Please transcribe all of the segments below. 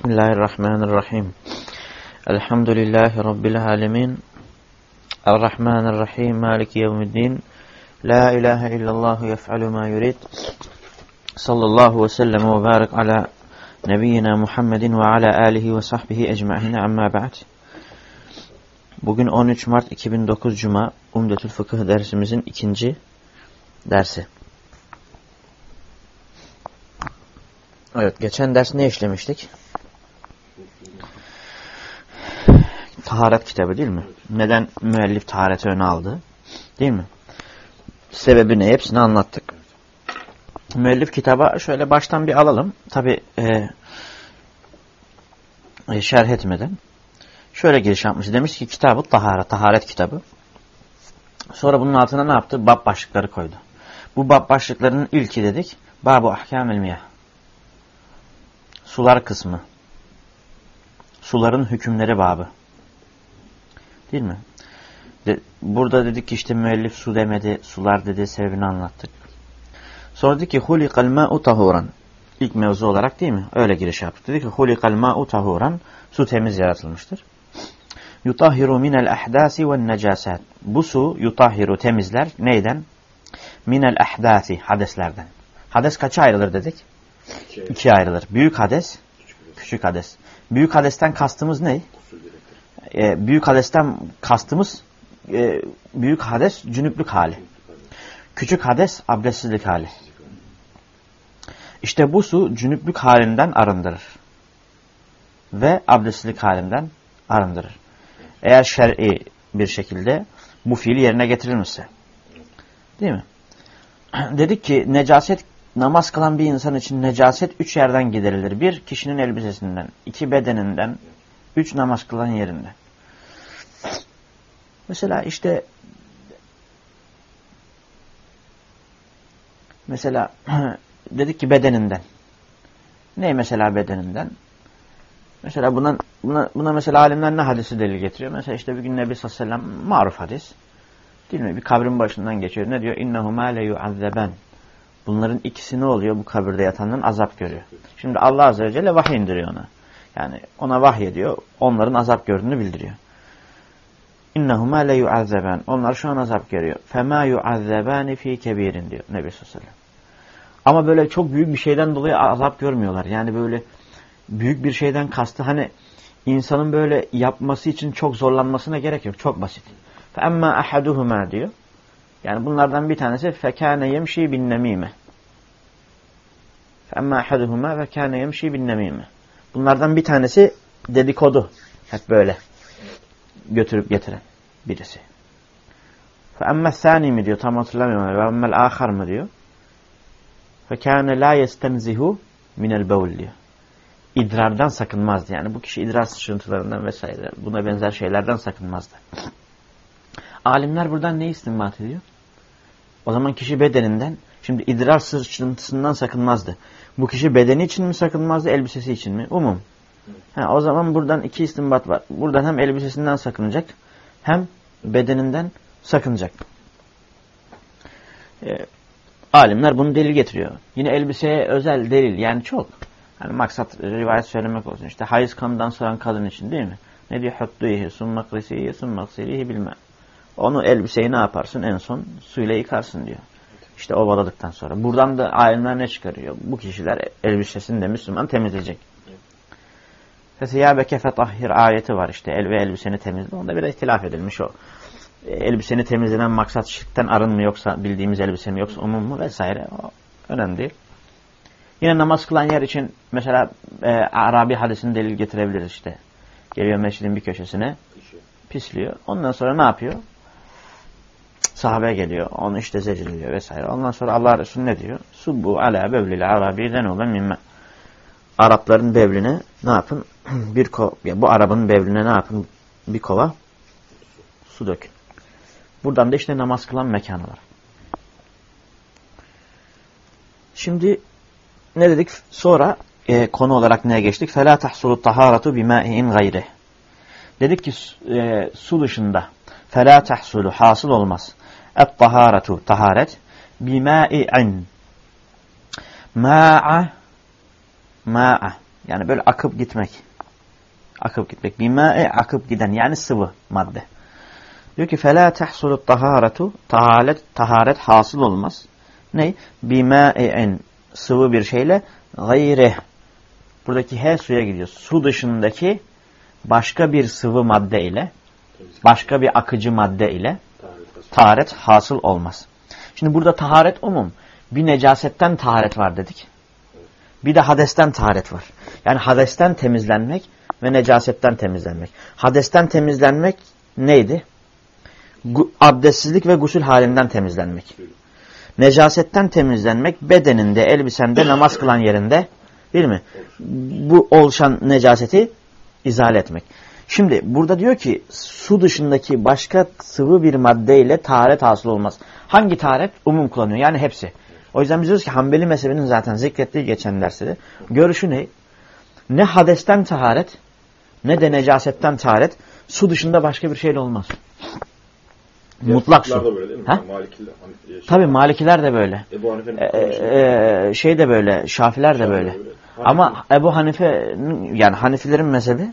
Bismillahirrahmanirrahim. Elhamdülillahi Rabbil alemin. Errahmanirrahim. Maliki yevmiddin. La ilahe illallah yef'alu ma yurid. Sallallahu ve sellem ve barik ala nebiyyina Muhammedin ve ala alihi ve sahbihi ecma'ine amma ba'd. Bugün 13 Mart 2009 Cuma Umdetül Fıkıh dersimizin ikinci dersi. Evet, geçen ders ne işlemiştik? Taharet kitabı değil mi? Neden müellif tahareti öne aldı? Değil mi? Sebebi ne? Hepsini anlattık. Müellif kitaba şöyle baştan bir alalım. Tabi e, e, şerh etmeden. Şöyle giriş yapmış. Demiş ki kitabı taharet, taharet kitabı. Sonra bunun altına ne yaptı? Bab başlıkları koydu. Bu bab başlıklarının ilki dedik. Babu ahkamil miyah. Sular kısmı. Suların hükümleri babı. Değil mi? De, burada dedik ki işte müellif su demedi, sular dedi, sebebini anlattık. Sonra dedi ki hulikal ma'u tahuran. İlk mevzu olarak değil mi? Öyle giriş yaptık. Dedi ki hulikal ma'u tahuran. Su temiz yaratılmıştır. Yutahhiru minel ahdasi ve necasat. Bu su yutahhiru temizler. Neyden? Minel ahdasi hadeslerden. Hades kaça ayrılır dedik? İki, İki ayrılır. Büyük hades, küçük hades. Büyük hadesten kastımız ne? e, büyük hadesten kastımız e, büyük hades cünüplük hali. Küçük hades abdestsizlik hali. İşte bu su cünüplük halinden arındırır. Ve abdestsizlik halinden arındırır. Eğer şer'i bir şekilde bu fiil yerine getirilmişse. Değil mi? Dedik ki necaset namaz kılan bir insan için necaset üç yerden giderilir. Bir, kişinin elbisesinden. iki bedeninden. Üç, namaz kılan yerinden. Mesela işte mesela dedik ki bedeninden. Ne mesela bedeninden? Mesela buna, buna, buna mesela alimler ne hadisi delil getiriyor? Mesela işte bir gün Nebi sallallahu aleyhi ve sellem maruf hadis. Değil mi? Bir kabrin başından geçiyor. Ne diyor? İnnehumâ le yuazzeben. Bunların ikisi ne oluyor? Bu kabirde yatanların azap görüyor. Şimdi Allah azze ve celle vahiy indiriyor ona. Yani ona vahiy ediyor. Onların azap gördüğünü bildiriyor. İnnehuma le yuazzaban. Onlar şu an azap görüyor. Fema yuazzabani fi kebirin diyor Nebi sallallahu Ama böyle çok büyük bir şeyden dolayı azap görmüyorlar. Yani böyle büyük bir şeyden kastı hani insanın böyle yapması için çok zorlanmasına gerek yok. Çok basit. Fe emma ahaduhuma diyor. Yani bunlardan bir tanesi fekâne yemşi bin nemime. Fe emma ahaduhuma fekâne yemşi bin nemime. Bunlardan bir tanesi dedikodu. Hep böyle götürüp getiren birisi. فَاَمَّا الثَّانِي mi diyor tam hatırlamıyorum. وَاَمَّا الْآخَرْ mı diyor. فَكَانَ لَا يَسْتَنْزِهُ مِنَ الْبَوْلِ diyor. İdrardan sakınmazdı. Yani bu kişi idrar sıçrıntılarından vesaire buna benzer şeylerden sakınmazdı. Alimler buradan ne istinbat ediyor? O zaman kişi bedeninden, şimdi idrar sıçrıntısından sakınmazdı. Bu kişi bedeni için mi sakınmazdı, elbisesi için mi? Umum. Ha, o zaman buradan iki istinbat var. Buradan hem elbisesinden sakınacak hem bedeninden sakınacak. E, alimler bunu delil getiriyor. Yine elbiseye özel delil yani çok. Yani maksat rivayet söylemek olsun. İşte hayız kanından soran kadın için değil mi? Ne diyor? Huttuyihi, summakrisiyi, summaksirihi bilmem. Onu elbiseyi ne yaparsın? En son suyla yıkarsın diyor. İşte ovaladıktan sonra. Buradan da alimler ne çıkarıyor? Bu kişiler elbisesini de Müslüman temizleyecek. Fesiyâbeke fetahhir ayeti var işte. El ve elbiseni temizle. Onda bir ihtilaf edilmiş o. E, elbiseni temizlenen maksat şirkten arın mı yoksa bildiğimiz elbise mi yoksa umum mu vesaire. O önemli değil. Yine namaz kılan yer için mesela e, Arabi hadisini delil getirebiliriz işte. Geliyor mescidin bir köşesine pisliyor. Ondan sonra ne yapıyor? Sahabe geliyor. Onu işte zecirliyor vesaire. Ondan sonra Allah Resulü ne diyor? Subbu ala bevlil arabi zenuben mimme. Arapların bevline ne yapın? bir kova, yani bu arabanın bevline ne yapın? Bir kova su dökün. Buradan da işte namaz kılan mekanı var. Şimdi ne dedik? Sonra e, konu olarak neye geçtik? فَلَا تَحْصُلُ الطَّهَارَةُ بِمَاءٍ غَيْرِهِ Dedik ki e, su dışında فَلَا تَحْصُلُ hasıl olmaz. Et-taharatu taharet bimâi'in ma'a ma'a yani böyle akıp gitmek. Akıp gitmek. Bimâ'i akıp giden yani sıvı madde. Diyor ki fela tahsulu taharatu taharet taharet hasıl olmaz. Ne? Bimâ'in sıvı bir şeyle gayre. Buradaki he suya gidiyor. Su dışındaki başka bir sıvı madde ile başka bir akıcı madde ile taharet hasıl olmaz. Şimdi burada taharet umum. Bir necasetten taharet var dedik. Bir de hadesten taharet var. Yani hadesten temizlenmek ve necasetten temizlenmek. Hadesten temizlenmek neydi? Abdestsizlik ve gusül halinden temizlenmek. Necasetten temizlenmek bedeninde, elbisende, namaz kılan yerinde değil mi? Bu oluşan necaseti izale etmek. Şimdi burada diyor ki su dışındaki başka sıvı bir maddeyle taharet hasıl olmaz. Hangi taharet? Umum kullanıyor. Yani hepsi. O yüzden biz diyoruz ki Hanbeli mezhebinin zaten zikrettiği geçen derste de görüşü ne? Ne hadesten taharet ne de necasetten taharet su dışında başka bir şeyle olmaz. Diğer Mutlak su. Da böyle değil mi? Ha? Malikiler, hani, şey, Tabi Malikiler de böyle. Ebu Hanife'nin Ee, e, şey de böyle. Şafiler de böyle. Ama Ebu Hanife yani Hanifilerin mezhebi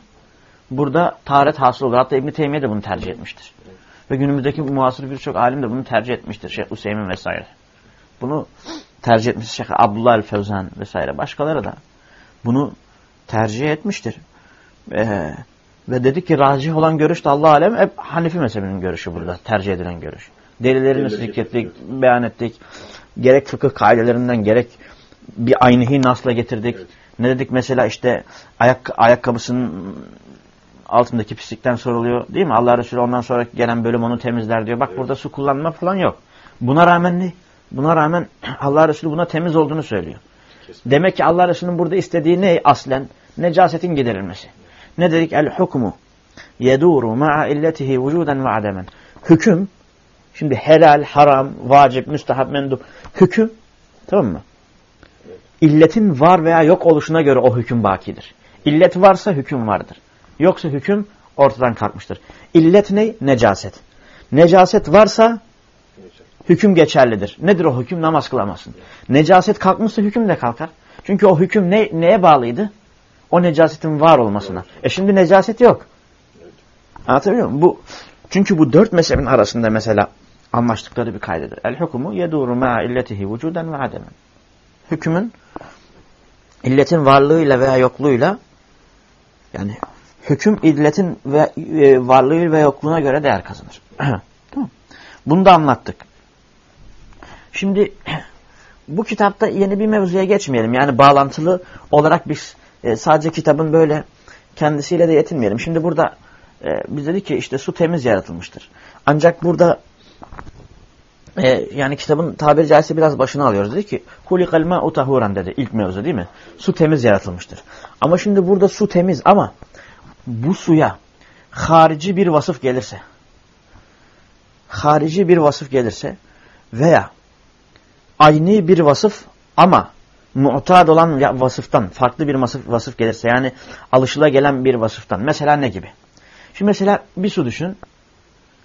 burada taharet hasıl olur. Hatta İbn Teymiye de bunu tercih etmiştir. Ve günümüzdeki muasır birçok alim de bunu tercih etmiştir. Şeyh Hüseyin vesaire. Bunu tercih etmiş Şeyh Abdullah el-Fevzan vesaire. Başkaları da bunu tercih etmiştir. Ee, ve dedik ki racih olan görüş de Allah alem hep Hanifi mezhebinin görüşü burada. Tercih edilen görüş. Delillerini zikrettik, beyan ettik. Gerek fıkıh kaidelerinden gerek bir aynihi nasla getirdik. Evet. Ne dedik mesela işte ayak, ayakkabısının altındaki pislikten soruluyor değil mi? Allah Resulü ondan sonra gelen bölüm onu temizler diyor. Bak Evet. burada su kullanma falan yok. Buna rağmen ne? Buna rağmen Allah Resulü buna temiz olduğunu söylüyor. Kesinlikle. Demek ki Allah Resulü'nün burada istediği ne aslen? Necasetin giderilmesi. Ne dedik? El hukmu yeduru ma'a illetihi vücuden ve ademen. Hüküm, şimdi helal, haram, vacip, müstahap, mendup. Hüküm, tamam mı? İlletin var veya yok oluşuna göre o hüküm bakidir. İllet varsa hüküm vardır. Yoksa hüküm ortadan kalkmıştır. İllet ne? Necaset. Necaset varsa hüküm geçerlidir. Nedir o hüküm? Namaz kılamazsın. Necaset kalkmışsa hüküm de kalkar. Çünkü o hüküm ne, neye bağlıydı? O necasetin var olmasına. E şimdi necaset yok. Anlatabiliyor muyum? Bu, çünkü bu dört mezhebin arasında mesela anlaştıkları bir kaydedir. El hukumu yeduru ma'a illetihi vücuden ve ademen. Hükümün illetin varlığıyla veya yokluğuyla yani hüküm illetin ve e, varlığı ve yokluğuna göre değer kazanır. tamam. Bunu da anlattık. Şimdi bu kitapta yeni bir mevzuya geçmeyelim. Yani bağlantılı olarak biz e, sadece kitabın böyle kendisiyle de yetinmeyelim. Şimdi burada e, biz dedik ki işte su temiz yaratılmıştır. Ancak burada e, yani kitabın tabiri caizse biraz başına alıyoruz. Dedi ki hulikal ma'u tahuran dedi ilk mevzu değil mi? Su temiz yaratılmıştır. Ama şimdi burada su temiz ama bu suya harici bir vasıf gelirse harici bir vasıf gelirse veya aynı bir vasıf ama muhtad olan vasıftan farklı bir vasıf, vasıf gelirse yani alışıla gelen bir vasıftan mesela ne gibi? Şimdi mesela bir su düşün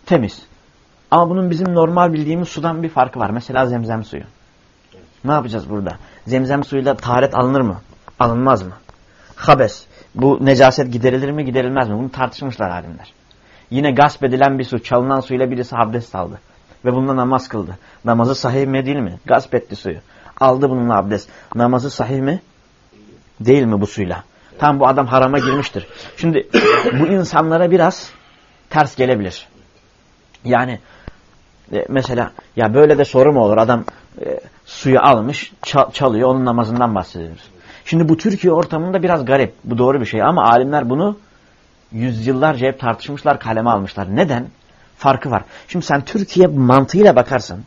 temiz ama bunun bizim normal bildiğimiz sudan bir farkı var. Mesela zemzem suyu. Ne yapacağız burada? Zemzem suyuyla taharet alınır mı? Alınmaz mı? Habes. Bu necaset giderilir mi giderilmez mi? Bunu tartışmışlar alimler. Yine gasp edilen bir su, çalınan suyla birisi abdest aldı. Ve bununla namaz kıldı. Namazı sahih mi değil mi? Gasp etti suyu. Aldı bununla abdest. Namazı sahih mi? Değil mi bu suyla? Tam bu adam harama girmiştir. Şimdi bu insanlara biraz ters gelebilir. Yani e, mesela ya böyle de soru mu olur? Adam e, suyu almış, çal- çalıyor, onun namazından bahsediyoruz. Şimdi bu Türkiye ortamında biraz garip. Bu doğru bir şey ama alimler bunu yüzyıllarca hep tartışmışlar, kaleme almışlar. Neden? Farkı var. Şimdi sen Türkiye mantığıyla bakarsan,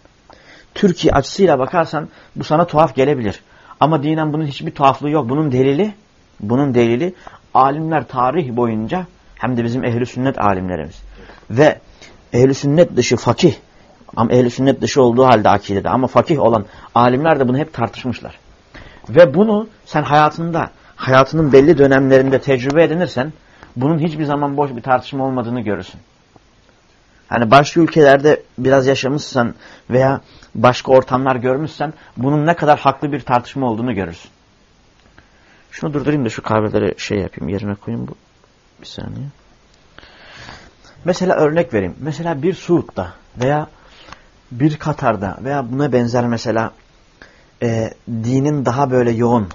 Türkiye açısıyla bakarsan bu sana tuhaf gelebilir. Ama dinen bunun hiçbir tuhaflığı yok. Bunun delili, bunun delili alimler tarih boyunca hem de bizim ehli sünnet alimlerimiz ve ehli sünnet dışı fakih ama ehli sünnet dışı olduğu halde akidede ama fakih olan alimler de bunu hep tartışmışlar. Ve bunu sen hayatında, hayatının belli dönemlerinde tecrübe edinirsen bunun hiçbir zaman boş bir tartışma olmadığını görürsün. Hani başka ülkelerde biraz yaşamışsan veya başka ortamlar görmüşsen bunun ne kadar haklı bir tartışma olduğunu görürsün. Şunu durdurayım da şu kahveleri şey yapayım yerine koyayım bu. Bir saniye. Mesela örnek vereyim. Mesela bir Suud'da veya bir Katar'da veya buna benzer mesela e, dinin daha böyle yoğun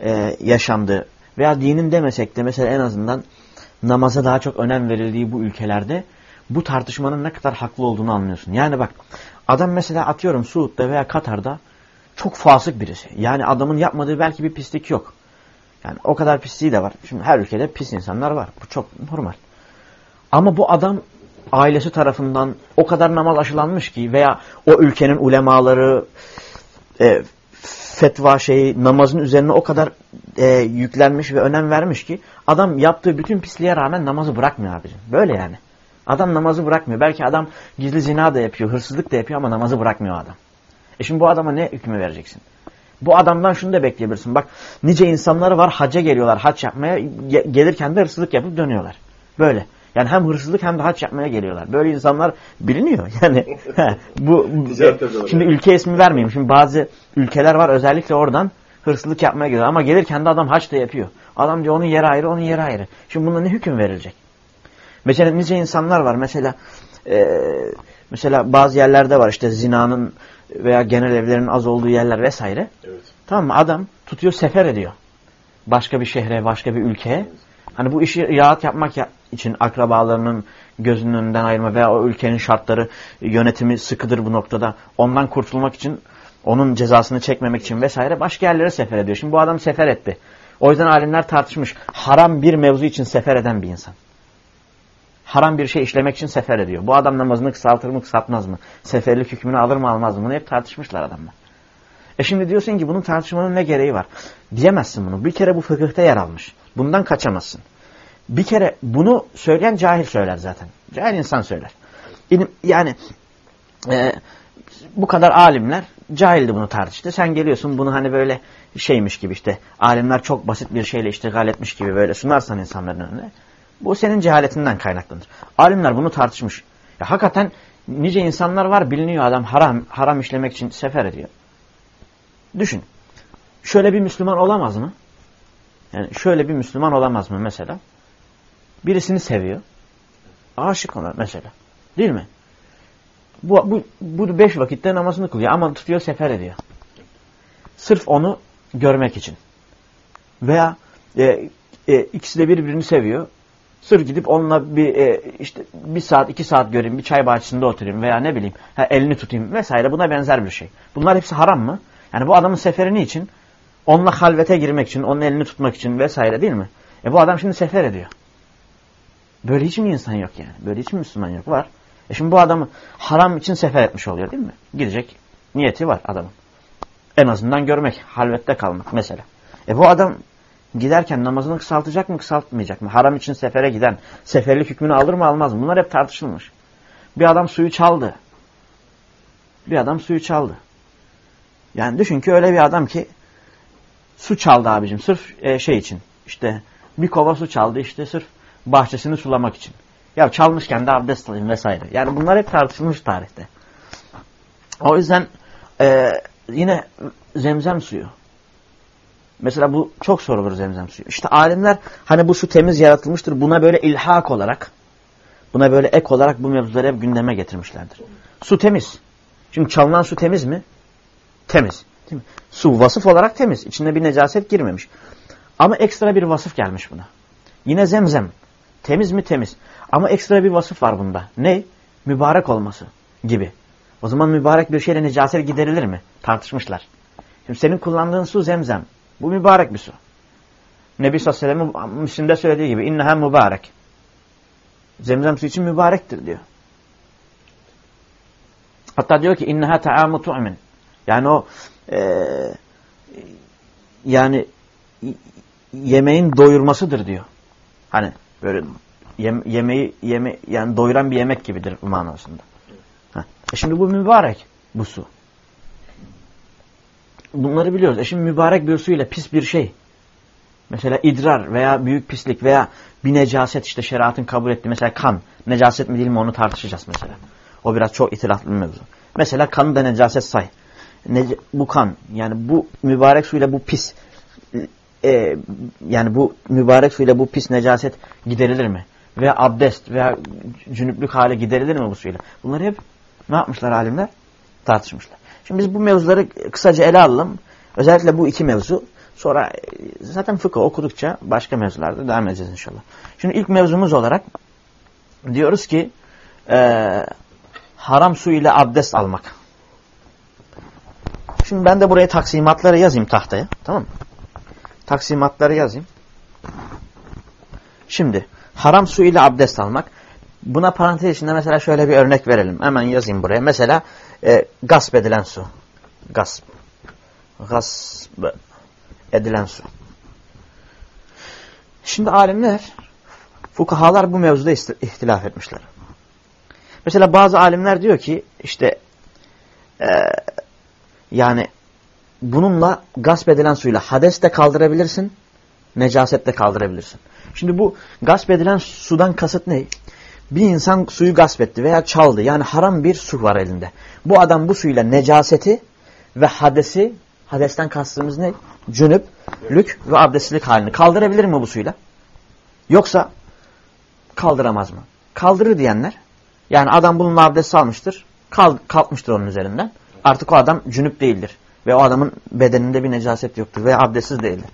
e, yaşandığı veya dinin demesek de mesela en azından namaza daha çok önem verildiği bu ülkelerde bu tartışmanın ne kadar haklı olduğunu anlıyorsun. Yani bak adam mesela atıyorum Suud'da veya Katar'da çok fasık birisi. Yani adamın yapmadığı belki bir pislik yok. Yani o kadar pisliği de var. Şimdi her ülkede pis insanlar var. Bu çok normal. Ama bu adam ailesi tarafından o kadar namaz aşılanmış ki veya o ülkenin ulemaları e, fetva şeyi namazın üzerine o kadar e, yüklenmiş ve önem vermiş ki adam yaptığı bütün pisliğe rağmen namazı bırakmıyor abicim. Böyle yani. Adam namazı bırakmıyor. Belki adam gizli zina da yapıyor, hırsızlık da yapıyor ama namazı bırakmıyor adam. E şimdi bu adama ne hükmü vereceksin? Bu adamdan şunu da bekleyebilirsin. Bak nice insanları var hacca geliyorlar hac yapmaya gelirken de hırsızlık yapıp dönüyorlar. Böyle. Yani hem hırsızlık hem de hac yapmaya geliyorlar. Böyle insanlar biliniyor. Yani bu şimdi ülke ismi vermeyeyim. Şimdi bazı ülkeler var özellikle oradan hırsızlık yapmaya geliyor. Ama gelirken de adam hac da yapıyor. Adam diyor onun yeri ayrı, onun yeri ayrı. Şimdi bunda ne hüküm verilecek? Mesela nice insanlar var. Mesela e, mesela bazı yerlerde var işte zinanın veya genel evlerin az olduğu yerler vesaire. Evet. Tamam mı? Adam tutuyor sefer ediyor. Başka bir şehre, başka bir ülkeye. Hani bu işi rahat yapmak için akrabalarının gözünün önünden ayırma veya o ülkenin şartları, yönetimi sıkıdır bu noktada. Ondan kurtulmak için, onun cezasını çekmemek için vesaire başka yerlere sefer ediyor. Şimdi bu adam sefer etti. O yüzden alimler tartışmış. Haram bir mevzu için sefer eden bir insan. Haram bir şey işlemek için sefer ediyor. Bu adam namazını kısaltır mı kısaltmaz mı? Seferlik hükmünü alır mı almaz mı? Bunu hep tartışmışlar adamlar. E şimdi diyorsun ki bunun tartışmanın ne gereği var? Diyemezsin bunu. Bir kere bu fıkıhta yer almış. Bundan kaçamazsın. Bir kere bunu söyleyen cahil söyler zaten. Cahil insan söyler. Yani e, bu kadar alimler cahildi bunu tartıştı. Sen geliyorsun bunu hani böyle şeymiş gibi işte alimler çok basit bir şeyle iştigal etmiş gibi böyle sunarsan insanların önüne. Bu senin cehaletinden kaynaklanır. Alimler bunu tartışmış. Ya hakikaten nice insanlar var biliniyor adam haram haram işlemek için sefer ediyor. Düşün. Şöyle bir Müslüman olamaz mı? Yani şöyle bir Müslüman olamaz mı mesela? Birisini seviyor. Aşık ona mesela. Değil mi? Bu, bu, bu beş vakitte namazını kılıyor ama tutuyor sefer ediyor. Sırf onu görmek için. Veya e, e, ikisi de birbirini seviyor. Sırf gidip onunla bir e, işte bir saat iki saat göreyim, bir çay bahçesinde oturayım veya ne bileyim ha, elini tutayım vesaire buna benzer bir şey. Bunlar hepsi haram mı? Yani bu adamın seferini için onunla halvete girmek için, onun elini tutmak için vesaire değil mi? E bu adam şimdi sefer ediyor. Böyle hiç mi insan yok yani? Böyle hiç mi Müslüman yok? Var. E şimdi bu adamı haram için sefer etmiş oluyor değil mi? Gidecek niyeti var adamın. En azından görmek, halvette kalmak mesela. E bu adam giderken namazını kısaltacak mı, kısaltmayacak mı? Haram için sefere giden, seferlik hükmünü alır mı, almaz mı? Bunlar hep tartışılmış. Bir adam suyu çaldı. Bir adam suyu çaldı. Yani düşün ki öyle bir adam ki su çaldı abicim sırf e, şey için. İşte bir kova su çaldı işte sırf bahçesini sulamak için. Ya çalmışken de abdest alayım vesaire. Yani bunlar hep tartışılmış tarihte. O yüzden e, yine zemzem suyu. Mesela bu çok sorulur zemzem suyu. İşte alimler hani bu su temiz yaratılmıştır. Buna böyle ilhak olarak, buna böyle ek olarak bu mevzuları hep gündeme getirmişlerdir. Su temiz. Şimdi çalınan su temiz mi? Temiz. Değil mi? Su vasıf olarak temiz. İçinde bir necaset girmemiş. Ama ekstra bir vasıf gelmiş buna. Yine zemzem. Temiz mi? Temiz. Ama ekstra bir vasıf var bunda. Ne? Mübarek olması gibi. O zaman mübarek bir şeyle necaset giderilir mi? Tartışmışlar. Şimdi senin kullandığın su zemzem. Bu mübarek bir su. Nebi sallallahu aleyhi ve sellem Müslim'de söylediği gibi inneha mübarek. Zemzem su için mübarektir diyor. Hatta diyor ki inneha ta'amu tu'min. Yani o e, yani yemeğin doyurmasıdır diyor. Hani böyle yem, yemeği yeme yani doyuran bir yemek gibidir bu manasında. Ha. E şimdi bu mübarek bu su. Bunları biliyoruz. E şimdi mübarek bir su ile pis bir şey. Mesela idrar veya büyük pislik veya bir necaset işte şeriatın kabul ettiği mesela kan. Necaset mi değil mi onu tartışacağız mesela. O biraz çok itilaflı bir mevzu. Mesela kanı da necaset say. Ne, bu kan yani bu mübarek suyla bu pis e, yani bu mübarek suyla bu pis necaset giderilir mi? Veya abdest veya cünüplük hale giderilir mi bu suyla? Bunları hep ne yapmışlar alimler? Tartışmışlar. Şimdi biz bu mevzuları kısaca ele alalım. Özellikle bu iki mevzu. Sonra e, zaten fıkıh okudukça başka mevzularda devam edeceğiz inşallah. Şimdi ilk mevzumuz olarak diyoruz ki e, haram su ile abdest almak. Şimdi ben de buraya taksimatları yazayım tahtaya. Tamam mı? Taksimatları yazayım. Şimdi haram su ile abdest almak. Buna parantez içinde mesela şöyle bir örnek verelim. Hemen yazayım buraya. Mesela e, gasp edilen su. Gasp. Gasp edilen su. Şimdi alimler, fukahalar bu mevzuda ihtilaf etmişler. Mesela bazı alimler diyor ki işte e, yani bununla gasp edilen suyla hades de kaldırabilirsin, necaset de kaldırabilirsin. Şimdi bu gasp edilen sudan kasıt ne? Bir insan suyu gasp etti veya çaldı. Yani haram bir su var elinde. Bu adam bu suyla necaseti ve hadesi, hadesten kastımız ne? Cünüplük ve abdestlik halini kaldırabilir mi bu suyla? Yoksa kaldıramaz mı? Kaldırır diyenler, yani adam bununla abdest almıştır, kalkmıştır onun üzerinden. Artık o adam cünüp değildir. Ve o adamın bedeninde bir necaset yoktur veya abdestsiz değildir.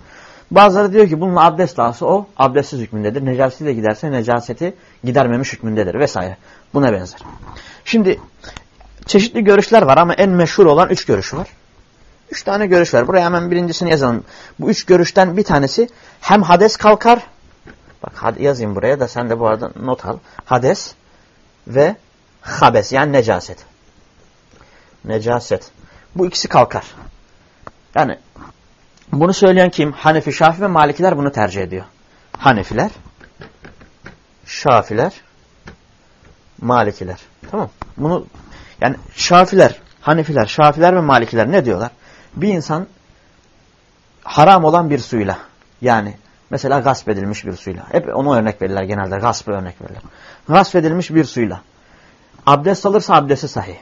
Bazıları diyor ki bununla abdest alsa o abdestsiz hükmündedir. Necaseti de giderse necaseti gidermemiş hükmündedir vesaire. Buna benzer. Şimdi çeşitli görüşler var ama en meşhur olan üç görüş var. Üç tane görüş var. Buraya hemen birincisini yazalım. Bu üç görüşten bir tanesi hem hades kalkar. Bak yazayım buraya da sen de bu arada not al. Hades ve habes yani necaset. Necaset. Bu ikisi kalkar. Yani bunu söyleyen kim? Hanefi, Şafi ve Malikiler bunu tercih ediyor. Hanefiler, Şafiler, Malikiler. Tamam Bunu yani Şafiler, Hanefiler, Şafiler ve Malikiler ne diyorlar? Bir insan haram olan bir suyla yani mesela gasp edilmiş bir suyla. Hep onu örnek verirler genelde. Gasp örnek verirler. Gasp edilmiş bir suyla. Abdest alırsa abdesti sahih.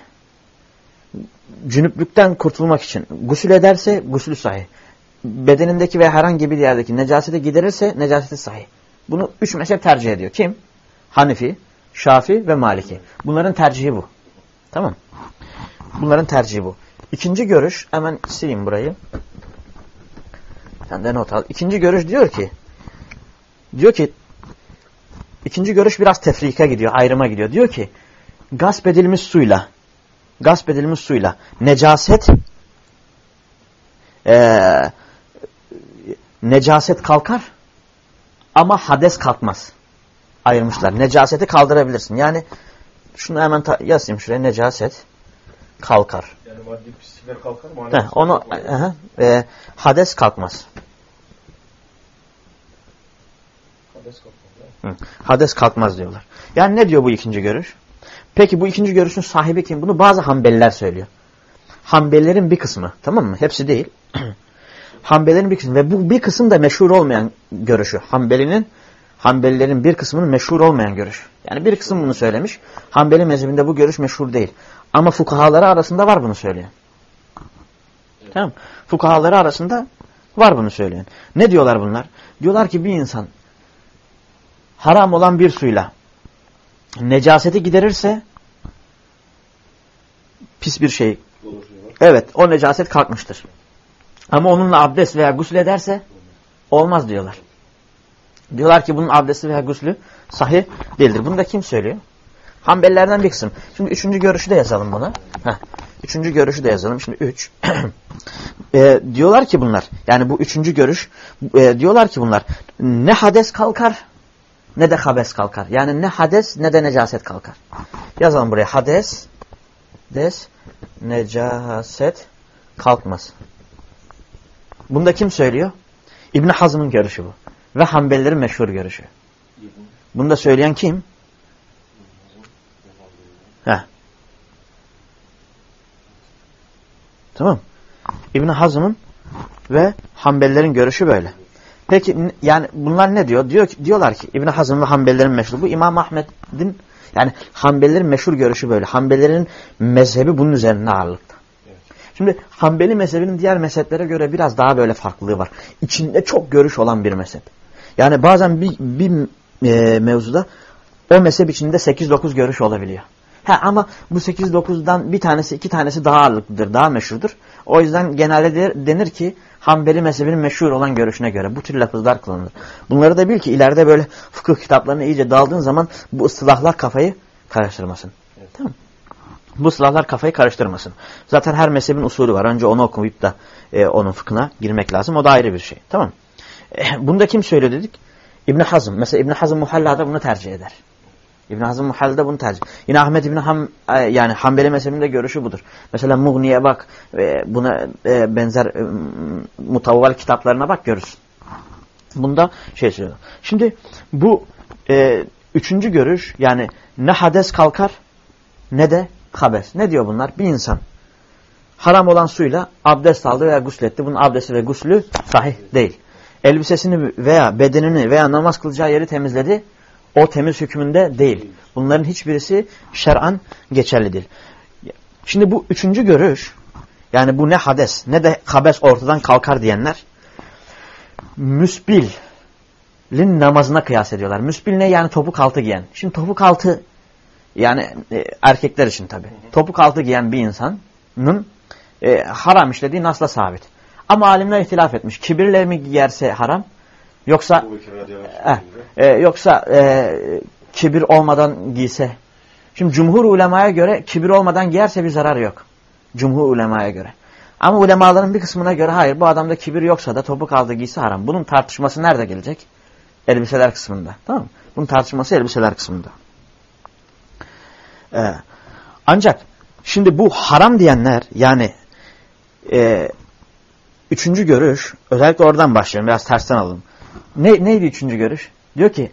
Cünüplükten kurtulmak için gusül ederse gusülü sahih bedenindeki ve herhangi bir yerdeki necaseti giderirse necaseti sahih. Bunu üç mezhep tercih ediyor. Kim? Hanifi, Şafi ve Maliki. Bunların tercihi bu. Tamam Bunların tercihi bu. İkinci görüş, hemen sileyim burayı. Sen de not al. İkinci görüş diyor ki, diyor ki, ikinci görüş biraz tefrika gidiyor, ayrıma gidiyor. Diyor ki, gasp edilmiş suyla, gasp edilmiş suyla necaset, ee, necaset kalkar ama hades kalkmaz. Ayırmışlar. Necaseti kaldırabilirsin. Yani şunu hemen yazayım şuraya. Necaset kalkar. Yani maddi pislikler kalkar mı? Heh, onu aha, e, hades kalkmaz. Hades kalkmaz. Hı, hades kalkmaz diyorlar. Yani ne diyor bu ikinci görüş? Peki bu ikinci görüşün sahibi kim? Bunu bazı Hanbeliler söylüyor. Hanbelilerin bir kısmı. Tamam mı? Hepsi değil. Hanbelilerin bir kısmı ve bu bir kısım da meşhur olmayan görüşü. Hanbelinin Hanbelilerin bir kısmının meşhur olmayan görüşü. Yani bir kısım bunu söylemiş. Hanbeli mezhebinde bu görüş meşhur değil. Ama fukahaları arasında var bunu söyleyen. Tamam Fukahaları arasında var bunu söyleyen. Ne diyorlar bunlar? Diyorlar ki bir insan haram olan bir suyla necaseti giderirse pis bir şey. Evet o necaset kalkmıştır. Ama onunla abdest veya gusül ederse olmaz diyorlar. Diyorlar ki bunun abdesti veya guslü sahih değildir. Bunu da kim söylüyor? Hanbelilerden bir kısım. Şimdi üçüncü görüşü de yazalım bunu. Heh. Üçüncü görüşü de yazalım. Şimdi üç. e, diyorlar ki bunlar, yani bu üçüncü görüş, e, diyorlar ki bunlar, ne hades kalkar, ne de habes kalkar. Yani ne hades, ne de necaset kalkar. Yazalım buraya. Hades, des, necaset kalkmaz. Bunda kim söylüyor? İbn Hazm'ın görüşü bu. Ve Hanbelilerin meşhur görüşü. Bunu da söyleyen kim? Heh. Tamam. İbn Hazm'ın ve Hanbelilerin görüşü böyle. Peki yani bunlar ne diyor? Diyor ki diyorlar ki İbn Hazm ve Hanbelilerin meşhur bu İmam Ahmed'in yani Hanbelilerin meşhur görüşü böyle. Hanbelilerin mezhebi bunun üzerine ağırlıkta. Şimdi Hanbeli mezhebinin diğer mezheplere göre biraz daha böyle farklılığı var. İçinde çok görüş olan bir mezhep. Yani bazen bir, bir e, mevzuda o mezhep içinde 8-9 görüş olabiliyor. Ha, ama bu 8-9'dan bir tanesi iki tanesi daha ağırlıklıdır, daha meşhurdur. O yüzden genelde de, denir ki Hanbeli mezhebinin meşhur olan görüşüne göre bu tür lafızlar kullanılır. Bunları da bil ki ileride böyle fıkıh kitaplarına iyice daldığın zaman bu ıslahlar kafayı karıştırmasın. Evet. Tamam Bu ıslahlar kafayı karıştırmasın. Zaten her mezhebin usulü var. Önce onu okuyup da e, onun fıkhına girmek lazım. O da ayrı bir şey. Tamam e, Bunu da kim söylüyor dedik? İbn Hazm. Mesela İbn Hazm Muhalla'da bunu tercih eder. İbn Hazm Muhal'de bunu tercih. Yine Ahmet İbn Ham e, yani Hanbeli mezhebinde görüşü budur. Mesela Mughni'ye bak, e, buna e, benzer mutavval kitaplarına bak görürsün. Bunda şey söylüyor. Şimdi bu e, üçüncü görüş yani ne hades kalkar ne de habes. Ne diyor bunlar? Bir insan haram olan suyla abdest aldı veya gusletti. Bunun abdesti ve guslü sahih değil. Elbisesini veya bedenini veya namaz kılacağı yeri temizledi o temiz hükmünde değil. Bunların hiçbirisi şer'an geçerli değil. Şimdi bu üçüncü görüş yani bu ne hades ne de habes ortadan kalkar diyenler müsbilin namazına kıyas ediyorlar. Müsbil ne? Yani topuk altı giyen. Şimdi topuk altı yani e, erkekler için tabi. Topuk altı giyen bir insanın e, haram işlediği nasla sabit. Ama alimler ihtilaf etmiş. Kibirle mi giyerse haram? Yoksa e, e, yoksa e, kibir olmadan giyse. Şimdi cumhur ulemaya göre kibir olmadan giyerse bir zarar yok. Cumhur ulemaya göre. Ama ulemaların bir kısmına göre hayır bu adamda kibir yoksa da topuk aldı giysi haram. Bunun tartışması nerede gelecek? Elbiseler kısmında. Tamam mı? Bunun tartışması elbiseler kısmında. Ee, ancak şimdi bu haram diyenler yani e, üçüncü görüş özellikle oradan başlayalım biraz tersten alalım. Ne, neydi üçüncü görüş? Diyor ki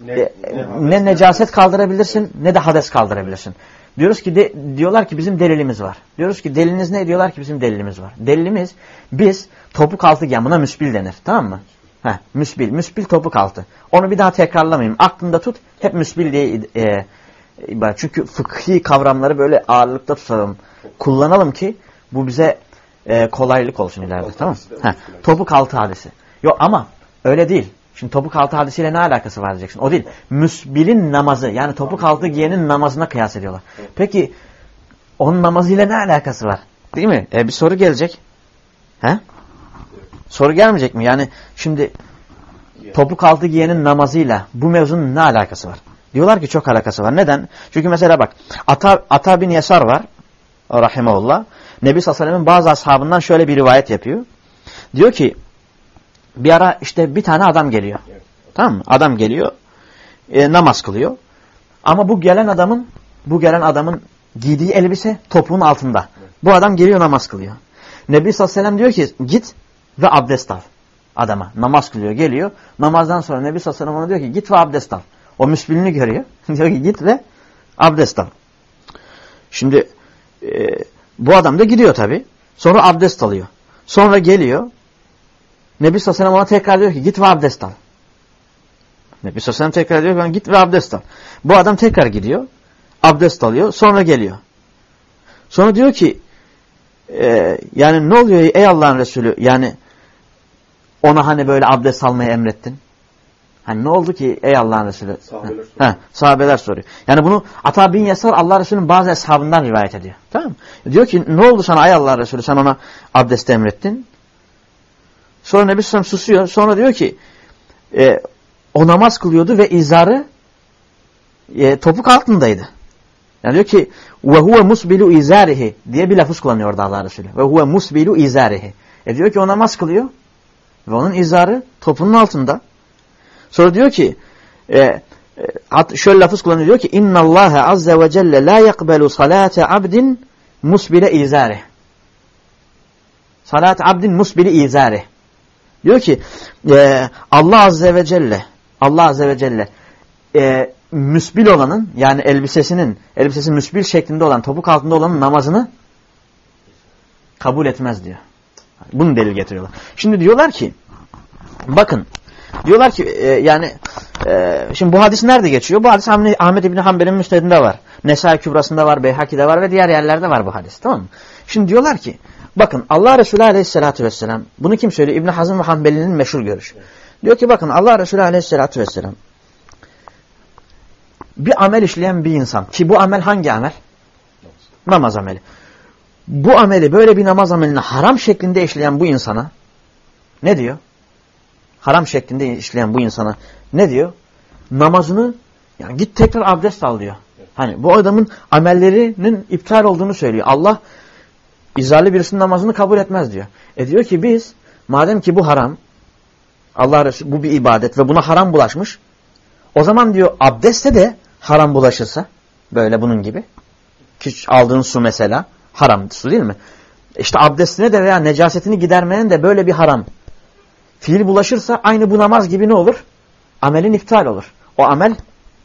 ne, e, ne, ne necaset kaldırabilirsin ne de hades kaldırabilirsin. Diyoruz ki de, diyorlar ki bizim delilimiz var. Diyoruz ki deliliniz ne? Diyorlar ki bizim delilimiz var. Delilimiz biz topuk altı giyen buna müsbil denir. Tamam mı? Heh, müsbil. Müsbil topuk altı. Onu bir daha tekrarlamayayım. Aklında tut. Hep müsbil diye e, e, çünkü fıkhi kavramları böyle ağırlıkta tutalım. Kullanalım ki bu bize e, kolaylık olsun ileride. Tamam mı? Topuk altı hadisi. Yok ama Öyle değil. Şimdi topuk altı hadisiyle ne alakası var diyeceksin. O değil. Müsbilin namazı yani topuk altı giyenin namazına kıyas ediyorlar. Peki onun namazıyla ne alakası var? Değil mi? E, bir soru gelecek. He? Soru gelmeyecek mi? Yani şimdi topuk altı giyenin namazıyla bu mevzunun ne alakası var? Diyorlar ki çok alakası var. Neden? Çünkü mesela bak Ata, Ata bin Yasar var. Rahimeullah. Nebi Sallallahu bazı ashabından şöyle bir rivayet yapıyor. Diyor ki bir ara işte bir tane adam geliyor. Tamam mı? Adam geliyor. E, namaz kılıyor. Ama bu gelen adamın bu gelen adamın giydiği elbise topuğun altında. Bu adam geliyor namaz kılıyor. Nebi sallallahu aleyhi ve sellem diyor ki git ve abdest al adama. Namaz kılıyor geliyor. Namazdan sonra Nebi sallallahu aleyhi ve sellem ona diyor ki git ve abdest al. O müsbilini görüyor. diyor ki git ve abdest al. Şimdi e, bu adam da gidiyor tabi. Sonra abdest alıyor. Sonra geliyor. Nebi Sallallahu ona tekrar diyor ki git ve abdest al. Nebi Sallallahu tekrar diyor ki git ve abdest al. Bu adam tekrar gidiyor. Abdest alıyor. Sonra geliyor. Sonra diyor ki e, yani ne oluyor ey Allah'ın Resulü yani ona hani böyle abdest almayı emrettin. Hani ne oldu ki ey Allah'ın Resulü? Sahabeler soruyor. Ha, sahabeler soruyor. Yani bunu Ata bin Yasar Allah Resulü'nün bazı eshabından rivayet ediyor. Tamam mı? Diyor ki ne oldu sana ey Allah'ın Resulü sen ona abdest emrettin. Sonra Nebi Sallam susuyor. Sonra diyor ki e, o namaz kılıyordu ve izarı e, topuk altındaydı. Yani diyor ki ve huve musbilu izarihi diye bir lafız kullanıyor orada Allah Resulü. Ve huve musbilu izarihi. E diyor ki o namaz kılıyor ve onun izarı topunun altında. Sonra diyor ki e, e, şöyle lafız kullanıyor diyor ki inna Allah azze ve celle la yakbelu salate abdin musbile izarih. Salat abdin musbili izarih. Diyor ki e, Allah Azze ve Celle Allah Azze ve Celle e, müsbil olanın yani elbisesinin elbisesi müsbil şeklinde olan topuk altında olanın namazını kabul etmez diyor. Bunu delil getiriyorlar. Şimdi diyorlar ki bakın diyorlar ki e, yani e, şimdi bu hadis nerede geçiyor? Bu hadis Ahmet İbni Hanbel'in müstedinde var. Nesai Kübrası'nda var, Beyhaki'de var ve diğer yerlerde var bu hadis. Tamam mı? Şimdi diyorlar ki Bakın Allah Resulü Aleyhisselatü Vesselam bunu kim söylüyor? İbn Hazm ve Hanbeli'nin meşhur görüşü. Diyor ki bakın Allah Resulü Aleyhisselatü Vesselam bir amel işleyen bir insan ki bu amel hangi amel? Namaz ameli. Bu ameli böyle bir namaz amelini haram şeklinde işleyen bu insana ne diyor? Haram şeklinde işleyen bu insana ne diyor? Namazını yani git tekrar abdest al diyor. Hani bu adamın amellerinin iptal olduğunu söylüyor. Allah izarlı birisinin namazını kabul etmez diyor. E diyor ki biz madem ki bu haram Allah Resulü bu bir ibadet ve buna haram bulaşmış. O zaman diyor abdeste de haram bulaşırsa böyle bunun gibi ki aldığın su mesela haram su değil mi? İşte abdestine de veya necasetini gidermeyen de böyle bir haram. Fiil bulaşırsa aynı bu namaz gibi ne olur? Amelin iptal olur. O amel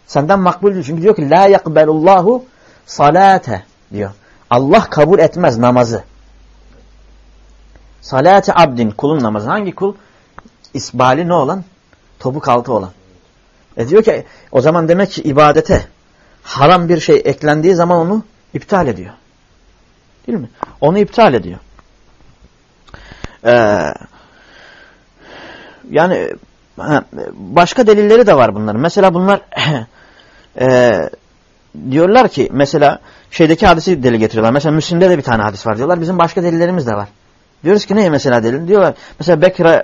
senden makbul. Çünkü diyor ki la yakbelullahu salate diyor. Allah kabul etmez namazı. Salate abdin kulun namazı. Hangi kul? İsbali ne olan? Topuk altı olan. E diyor ki o zaman demek ki ibadete haram bir şey eklendiği zaman onu iptal ediyor. Değil mi? Onu iptal ediyor. Ee, yani başka delilleri de var bunların. Mesela bunlar e, diyorlar ki mesela şeydeki hadisi deli getiriyorlar. Mesela Müslim'de de bir tane hadis var diyorlar. Bizim başka delillerimiz de var. Diyoruz ki ne mesela delil? Diyorlar mesela Bekir e,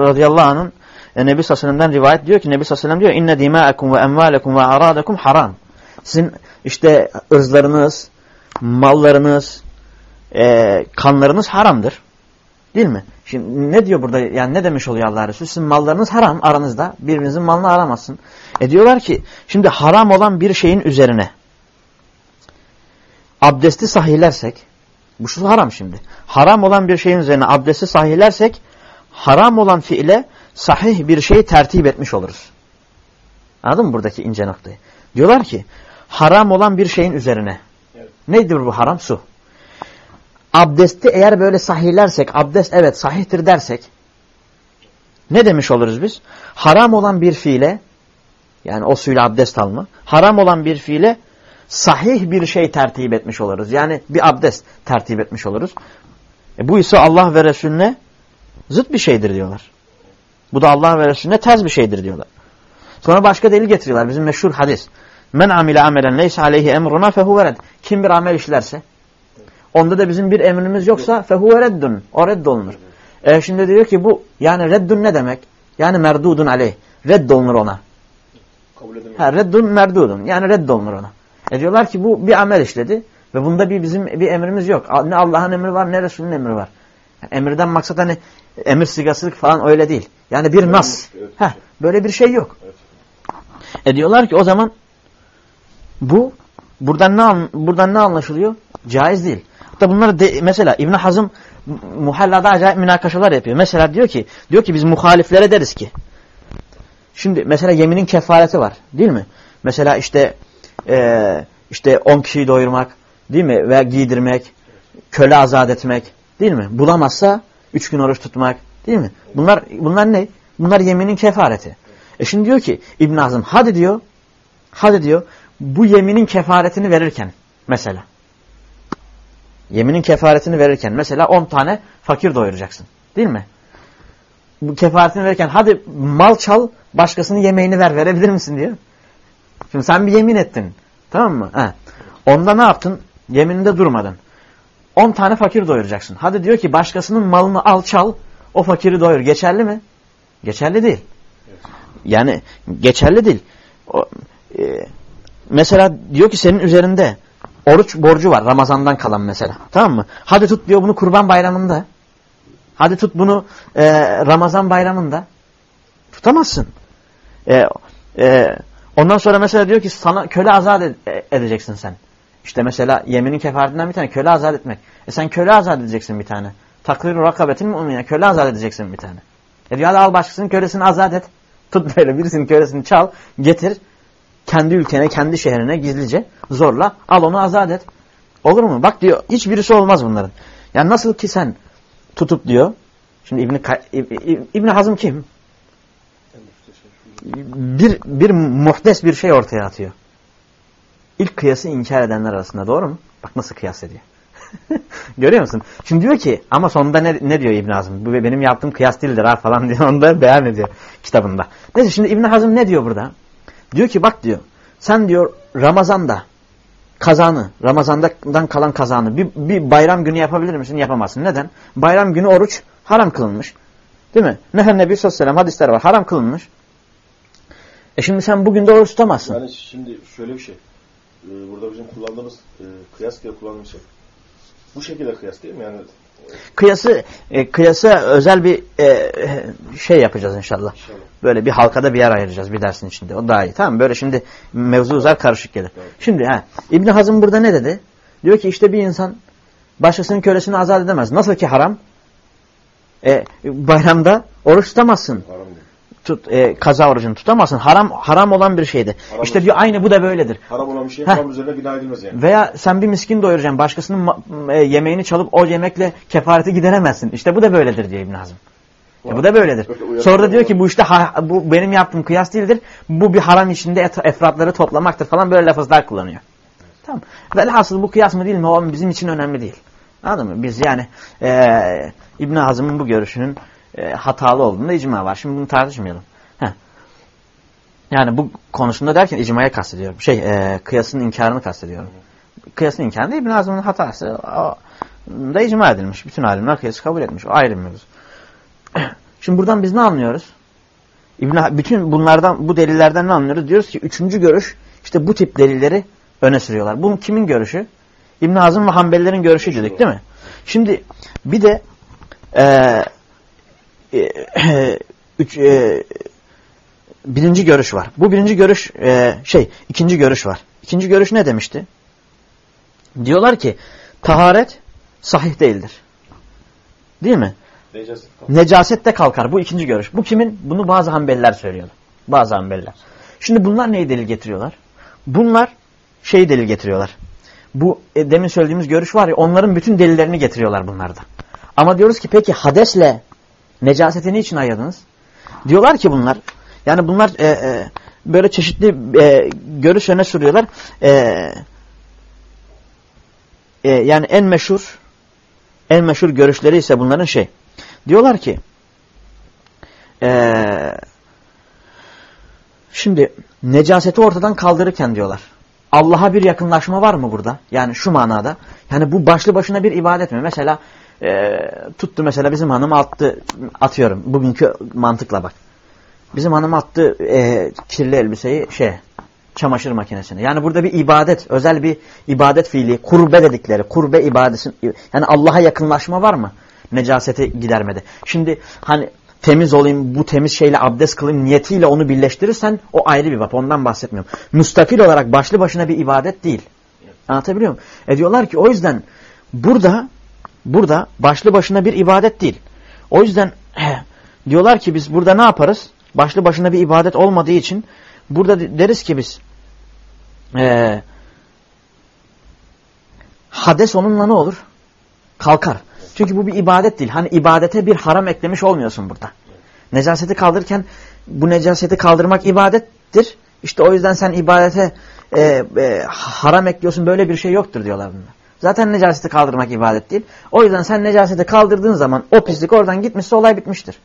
radıyallahu anh'ın e, Nebi Sassanem'den rivayet diyor ki Nebi Sassanem diyor inne dima'akum ve emvalekum ve aradakum haram. Sizin işte ırzlarınız, mallarınız, e, kanlarınız haramdır. Değil mi? Şimdi ne diyor burada? Yani ne demiş oluyor Allah Resulü? Sizin mallarınız haram aranızda. Birbirinizin malını aramazsın. E diyorlar ki şimdi haram olan bir şeyin üzerine abdesti sahihlersek bu şu haram şimdi. Haram olan bir şeyin üzerine abdesti sahihlersek haram olan fiile sahih bir şeyi tertip etmiş oluruz. Anladın mı buradaki ince noktayı? Diyorlar ki haram olan bir şeyin üzerine. Evet. Nedir bu haram? Su. Abdesti eğer böyle sahihlersek, abdest evet sahihtir dersek ne demiş oluruz biz? Haram olan bir fiile yani o suyla abdest alma. Haram olan bir fiile sahih bir şey tertip etmiş oluruz. Yani bir abdest tertip etmiş oluruz. E bu ise Allah ve Resulüne zıt bir şeydir diyorlar. Bu da Allah ve Resulüne ters bir şeydir diyorlar. Sonra başka delil getiriyorlar. Bizim meşhur hadis. Men amile amelen leysa aleyhi emruna fehuve Kim bir amel işlerse onda da bizim bir emrimiz yoksa fehuve reddun. O reddolunur. E şimdi diyor ki bu yani reddun ne demek? Yani merdudun aleyh. Reddolunur ona. Ha, reddun merdudun. Yani reddolunur ona. E diyorlar ki bu bir amel işledi ve bunda bir bizim bir emrimiz yok. Ne Allah'ın emri var ne Resul'ün emri var. Emirden maksat hani emir sigasılık falan öyle değil. Yani bir nas. Heh, böyle bir şey yok. E diyorlar ki o zaman bu buradan ne buradan ne anlaşılıyor? Caiz değil. Hatta bunları de, mesela İbn Hazım muhallada acayip münakaşalar yapıyor. Mesela diyor ki diyor ki biz muhaliflere deriz ki şimdi mesela yeminin kefareti var değil mi? Mesela işte e, işte 10 kişiyi doyurmak değil mi? Veya giydirmek, köle azat etmek değil mi? Bulamazsa 3 gün oruç tutmak değil mi? Bunlar bunlar ne? Bunlar yeminin kefareti. E şimdi diyor ki İbn Azım hadi diyor hadi diyor bu yeminin kefaretini verirken mesela yeminin kefaretini verirken mesela 10 tane fakir doyuracaksın. Değil mi? Bu kefaretini verirken hadi mal çal başkasının yemeğini ver verebilir misin diyor. Şimdi sen bir yemin ettin. Tamam mı? He. Onda ne yaptın? Yemininde durmadın. 10 tane fakir doyuracaksın. Hadi diyor ki başkasının malını al çal o fakiri doyur. Geçerli mi? Geçerli değil. Yani geçerli değil. O, e, mesela diyor ki senin üzerinde oruç borcu var Ramazan'dan kalan mesela. Tamam mı? Hadi tut diyor bunu kurban bayramında. Hadi tut bunu e, Ramazan bayramında. Tutamazsın. E, e, ondan sonra mesela diyor ki sana köle azat ed edeceksin sen. İşte mesela yeminin kefaretinden bir tane köle azat etmek. E sen köle azat edeceksin bir tane. Takrir rakabetin mu'mine. Köle azat edeceksin bir tane. E diyor al başkasının kölesini azat et. Tut böyle birisinin kölesini çal. Getir. Kendi ülkene, kendi şehrine gizlice zorla al onu azat et. Olur mu? Bak diyor hiçbirisi olmaz bunların. Yani nasıl ki sen tutup diyor. Şimdi İbni, İbni Hazım kim? Bir, bir muhdes bir şey ortaya atıyor. İlk kıyası inkar edenler arasında doğru mu? Bak nasıl kıyas ediyor. Görüyor musun? Şimdi diyor ki ama sonunda ne, ne diyor İbn Hazm? Bu benim yaptığım kıyas değildir ha falan diyor. Onu da beyan ediyor kitabında. Neyse şimdi İbn Hazm ne diyor burada? Diyor ki bak diyor. Sen diyor Ramazan'da kazanı, Ramazan'dan kalan kazanı bir, bir bayram günü yapabilir misin? Yapamazsın. Neden? Bayram günü oruç haram kılınmış. Değil mi? Nehen Nebi Sallallahu Aleyhi hadisler var. Haram kılınmış. E şimdi sen bugün de oruç tutamazsın. Yani şimdi şöyle bir şey. Ee, burada bizim kullandığımız e, kıyas diye kullandığımız şey. Bu şekilde kıyas değil mi? Yani Kıyası e, kıyasa özel bir e, şey yapacağız inşallah. inşallah. Böyle bir halkada bir yer ayıracağız bir dersin içinde. O daha iyi. Tamam? Böyle şimdi mevzu uzar karışık gelir. Evet. Şimdi ha, İbn Hazım burada ne dedi? Diyor ki işte bir insan başkasının kölesini azat edemez. Nasıl ki haram? E, bayramda oruç tutamazsın. Haram değil. Tut, e, kaza orucunu tutamazsın. Haram haram olan bir şeydi. Haram işte diyor aynı bu da böyledir. Haram olan bir şey haram üzerine bina edilmez yani. Veya sen bir miskin doyuracaksın. Başkasının e, yemeğini çalıp o yemekle kefareti gideremezsin. İşte bu da böyledir diyor İbn Hazım. E, bu da böyledir. Sonra da diyor ki bu işte ha- bu benim yaptığım kıyas değildir. Bu bir haram içinde et- efratları toplamaktır falan böyle lafızlar kullanıyor. Tamam. Velhasıl bu kıyas mı değil mi o bizim için önemli değil. Anladın mı? Biz yani e, İbn Hazım'ın bu görüşünün e, hatalı olduğunda icma var. Şimdi bunu tartışmayalım. Heh. Yani bu konusunda derken icmaya kastediyorum. Şey e, kıyasın inkarını kastediyorum. Kıyasın inkarı değil İbn Hazım'ın hatası. O, da icma edilmiş. Bütün alimler kıyası kabul etmiş. O ayrı mevzu. Şimdi buradan biz ne anlıyoruz? İbn bütün bunlardan bu delillerden ne anlıyoruz? Diyoruz ki üçüncü görüş işte bu tip delilleri öne sürüyorlar. Bu kimin görüşü? İbn Hazım ve Hanbelilerin görüşü dedik değil mi? Şimdi bir de e, üç, e, birinci görüş var. Bu birinci görüş e, şey ikinci görüş var. İkinci görüş ne demişti? Diyorlar ki taharet sahih değildir. Değil mi? Necaset Necasette kalkar. Bu ikinci görüş. Bu kimin? Bunu bazı Hanbeliler söylüyorlar. Bazı Hanbeliler. Şimdi bunlar neyi delil getiriyorlar? Bunlar şeyi delil getiriyorlar. Bu e, demin söylediğimiz görüş var ya onların bütün delillerini getiriyorlar bunlarda. Ama diyoruz ki peki hadesle necaseti niçin ayırdınız? Diyorlar ki bunlar yani bunlar e, e, böyle çeşitli e, görüş öne sürüyorlar. E, e, yani en meşhur en meşhur görüşleri ise bunların şey. Diyorlar ki ee, şimdi necaseti ortadan kaldırırken diyorlar. Allah'a bir yakınlaşma var mı burada? Yani şu manada. Yani bu başlı başına bir ibadet mi? Mesela e, tuttu mesela bizim hanım attı atıyorum bugünkü mantıkla bak. Bizim hanım attı e, kirli elbiseyi şey çamaşır makinesine. Yani burada bir ibadet, özel bir ibadet fiili, kurbe dedikleri, kurbe ibadetin yani Allah'a yakınlaşma var mı? Necaseti gidermedi. Şimdi hani temiz olayım, bu temiz şeyle abdest kılayım niyetiyle onu birleştirirsen o ayrı bir bab. Ondan bahsetmiyorum. Müstakil olarak başlı başına bir ibadet değil. Anlatabiliyor muyum? E diyorlar ki o yüzden burada burada başlı başına bir ibadet değil. O yüzden diyorlar ki biz burada ne yaparız? Başlı başına bir ibadet olmadığı için burada deriz ki biz e, hades onunla ne olur? Kalkar. Çünkü bu bir ibadet değil. Hani ibadete bir haram eklemiş olmuyorsun burada. Necaseti kaldırırken bu necaseti kaldırmak ibadettir. İşte o yüzden sen ibadete e, e, haram ekliyorsun böyle bir şey yoktur diyorlar bunlar. Zaten necaseti kaldırmak ibadet değil. O yüzden sen necaseti kaldırdığın zaman o pislik oradan gitmişse olay bitmiştir.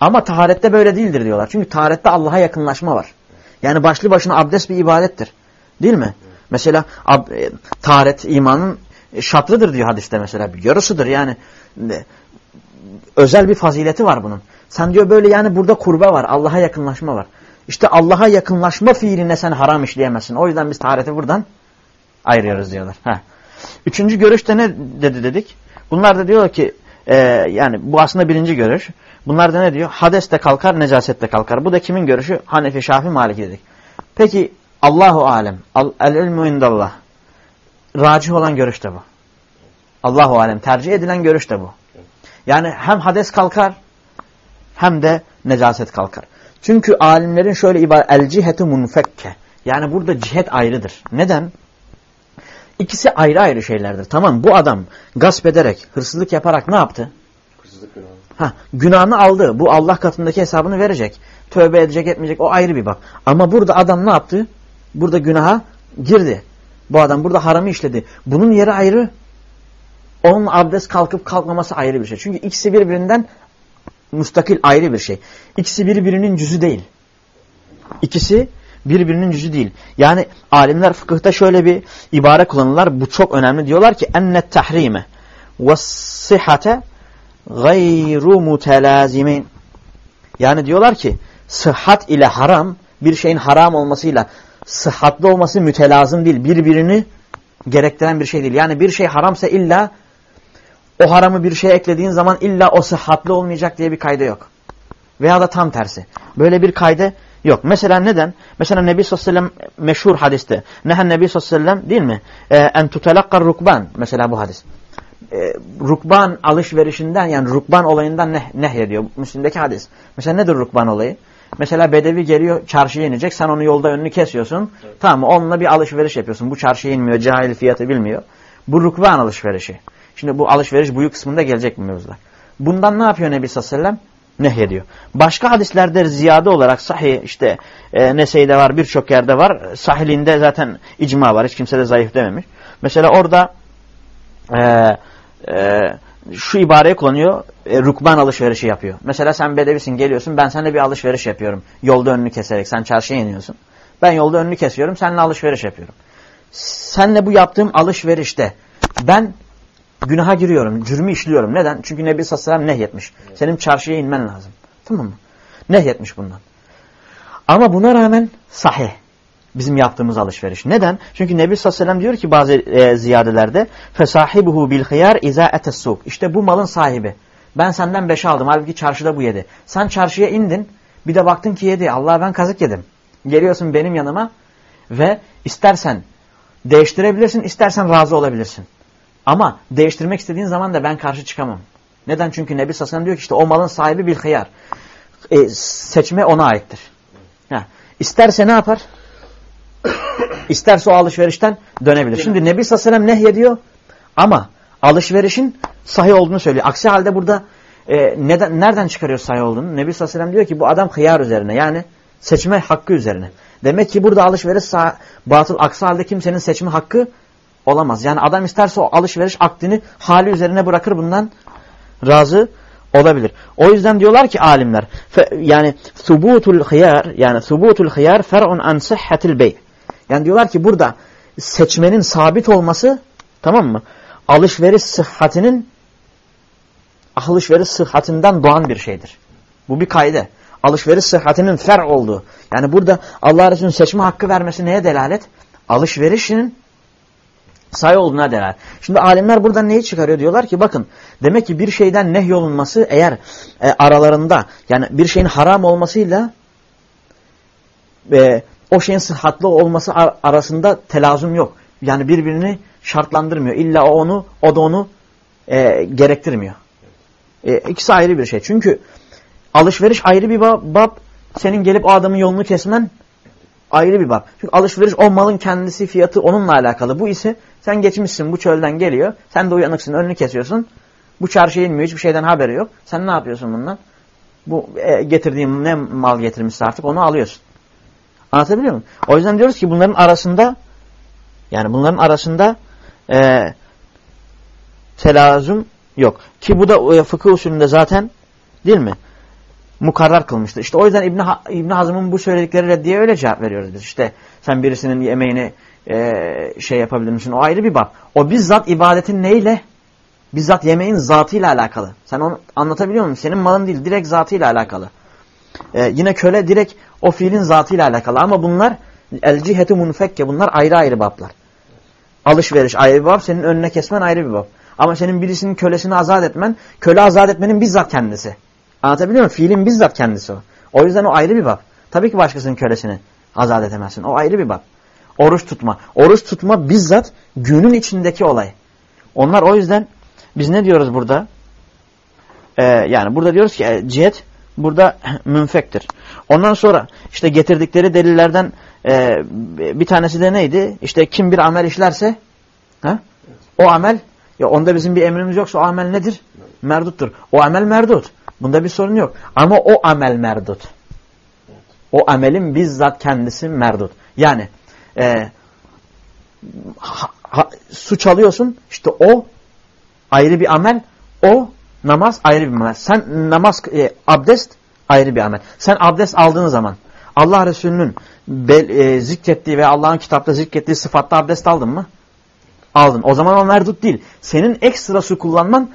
Ama taharette böyle değildir diyorlar. Çünkü taharette Allah'a yakınlaşma var. Yani başlı başına abdest bir ibadettir. Değil mi? Mesela e, taharet imanın şatrıdır diyor hadiste mesela. Yarısıdır yani. E, özel bir fazileti var bunun. Sen diyor böyle yani burada kurbe var. Allah'a yakınlaşma var. İşte Allah'a yakınlaşma fiiline sen haram işleyemezsin. O yüzden biz tahareti buradan ayırıyoruz diyorlar. Ha. Üçüncü görüşte ne dedi dedik? Bunlar da diyor ki e, yani bu aslında birinci görüş. Bunlar da ne diyor? Hades de kalkar, necaset de kalkar. Bu da kimin görüşü? Hanefi, Şafi, Maliki dedik. Peki Allahu alem. El ilmu indallah. Racih olan görüş de bu. Allahu alem. Tercih edilen görüş de bu. Yani hem hades kalkar hem de necaset kalkar. Çünkü alimlerin şöyle ibaret el cihetu munfekke. Yani burada cihet ayrıdır. Neden? İkisi ayrı ayrı şeylerdir. Tamam bu adam gasp ederek, hırsızlık yaparak ne yaptı? Hırsızlık günahı. Ha, günahını aldı. Bu Allah katındaki hesabını verecek. Tövbe edecek etmeyecek o ayrı bir bak. Ama burada adam ne yaptı? Burada günaha girdi. Bu adam burada haramı işledi. Bunun yeri ayrı. Onun abdest kalkıp kalkmaması ayrı bir şey. Çünkü ikisi birbirinden müstakil ayrı bir şey. İkisi birbirinin cüzü değil. İkisi birbirinin cüzü değil. Yani alimler fıkıhta şöyle bir ibare kullanırlar. Bu çok önemli. Diyorlar ki ennet tahrime ve sıhhate gayru mutelazimin. Yani diyorlar ki sıhhat ile haram bir şeyin haram olmasıyla sıhhatli olması mütelazım değil. Birbirini gerektiren bir şey değil. Yani bir şey haramsa illa o haramı bir şeye eklediğin zaman illa o sıhhatli olmayacak diye bir kayda yok. Veya da tam tersi. Böyle bir kayda yok. Mesela neden? Mesela Nebi sallallahu aleyhi ve sellem meşhur hadiste. Nehen Nebi sallallahu aleyhi ve sellem değil mi? Ee, en tutelakkar rukban. Mesela bu hadis. Ee, rukban alışverişinden yani rukban olayından ne, nehyediyor. Müslim'deki hadis. Mesela nedir rukban olayı? Mesela bedevi geliyor çarşıya inecek. Sen onu yolda önünü kesiyorsun. Evet. Tamam? Onunla bir alışveriş yapıyorsun. Bu çarşıya inmiyor. Cahil fiyatı bilmiyor. Bu rukban alışverişi. Şimdi bu alışveriş buyu kısmında gelecek mi mevzular? Bundan ne yapıyor Nebi sallallahu aleyhi ve sellem? Nehyediyor. Başka hadislerde ziyade olarak sahih işte e, Nesey'de var birçok yerde var. Sahilinde zaten icma var. Hiç kimse de zayıf dememiş. Mesela orada e, e, şu ibareyi kullanıyor. E, rukban alışverişi yapıyor. Mesela sen bedevisin geliyorsun ben seninle bir alışveriş yapıyorum. Yolda önünü keserek sen çarşıya iniyorsun. Ben yolda önünü kesiyorum seninle alışveriş yapıyorum. Senle bu yaptığım alışverişte ben günaha giriyorum, cürmü işliyorum. Neden? Çünkü Nebi sallallahu aleyhi ve sellem nehyetmiş. Senin çarşıya inmen lazım. Tamam mı? Nehyetmiş bundan. Ama buna rağmen sahih. Bizim yaptığımız alışveriş. Neden? Çünkü Nebi sallallahu aleyhi ve sellem diyor ki bazı e, ziyadelerde fesahibuhu bil hıyar iza etessuk. İşte bu malın sahibi. Ben senden beş aldım. Halbuki çarşıda bu yedi. Sen çarşıya indin. Bir de baktın ki yedi. Allah ben kazık yedim. Geliyorsun benim yanıma ve istersen değiştirebilirsin, istersen razı olabilirsin. Ama değiştirmek istediğin zaman da ben karşı çıkamam. Neden? Çünkü Nebi Sassan diyor ki işte o malın sahibi bir hıyar. E, seçme ona aittir. Ha. İsterse ne yapar? İsterse o alışverişten dönebilir. Şimdi Nebi Sassanem nehyediyor ama alışverişin sahih olduğunu söylüyor. Aksi halde burada e, neden, nereden çıkarıyor sahih olduğunu? Nebi Sassanem diyor ki bu adam hıyar üzerine yani seçme hakkı üzerine. Demek ki burada alışveriş sağ, batıl aksi halde kimsenin seçme hakkı olamaz. Yani adam isterse o alışveriş akdini hali üzerine bırakır bundan razı olabilir. O yüzden diyorlar ki alimler yani subutul hıyar yani subutul hıyar fer'un an sihhatil bey. Yani diyorlar ki burada seçmenin sabit olması tamam mı? Alışveriş sıhhatinin alışveriş sıhhatinden doğan bir şeydir. Bu bir kaide. Alışveriş sıhhatinin fer olduğu. Yani burada Allah Resulü'nün seçme hakkı vermesi neye delalet? Alışverişin sayı olduğuna delalet. Şimdi alimler buradan neyi çıkarıyor? Diyorlar ki bakın demek ki bir şeyden nehyolunması eğer e, aralarında yani bir şeyin haram olmasıyla e, o şeyin sıhhatli olması ar arasında telazum yok. Yani birbirini şartlandırmıyor. İlla o onu, o da onu e, gerektirmiyor. E, ikisi ayrı bir şey. Çünkü alışveriş ayrı bir bab, bab. Senin gelip o adamın yolunu kesmen ayrı bir bab. Çünkü alışveriş o malın kendisi fiyatı onunla alakalı. Bu ise sen geçmişsin bu çölden geliyor. Sen de uyanıksın önünü kesiyorsun. Bu çarşıya inmiyor hiçbir şeyden haberi yok. Sen ne yapıyorsun bundan? Bu e, getirdiğin ne mal getirmişse artık onu alıyorsun. Anlatabiliyor muyum? O yüzden diyoruz ki bunların arasında yani bunların arasında e, telazum yok. Ki bu da e, fıkıh usulünde zaten değil mi? Mukarrar kılmıştır. İşte o yüzden İbn, ha İbn Hazm'ın bu söyledikleri reddiye öyle cevap veriyoruz biz. İşte sen birisinin yemeğini e, şey yapabilir misin? O ayrı bir bak. O bizzat ibadetin neyle? Bizzat yemeğin zatıyla alakalı. Sen onu anlatabiliyor musun? Senin malın değil, direkt zatıyla alakalı. E, yine köle direkt o fiilin zatıyla alakalı. Ama bunlar el cihetu munfekke. Bunlar ayrı ayrı bablar. Alışveriş ayrı bir bab, senin önüne kesmen ayrı bir bab. Ama senin birisinin kölesini azat etmen, köle azat etmenin bizzat kendisi. Anlatabiliyor muyum? Fiilin bizzat kendisi o. O yüzden o ayrı bir bab. Tabii ki başkasının kölesini azat edemezsin. O ayrı bir bab. Oruç tutma. Oruç tutma bizzat günün içindeki olay. Onlar o yüzden biz ne diyoruz burada? Ee, yani burada diyoruz ki e, cihet burada münfektir. Ondan sonra işte getirdikleri delillerden e, bir tanesi de neydi? İşte kim bir amel işlerse ha? o amel ya onda bizim bir emrimiz yoksa o amel nedir? Merduttur. O amel merdut. Bunda bir sorun yok. Ama o amel merdut. O amelin bizzat kendisi merdut. Yani e, ha, ha, su çalıyorsun işte o ayrı bir amel. O namaz ayrı bir amel. Sen namaz, e, abdest ayrı bir amel. Sen abdest aldığın zaman Allah Resulü'nün e, zikrettiği ve Allah'ın kitapta zikrettiği sıfatta abdest aldın mı? Aldın. O zaman o merdut değil. Senin ekstra su kullanman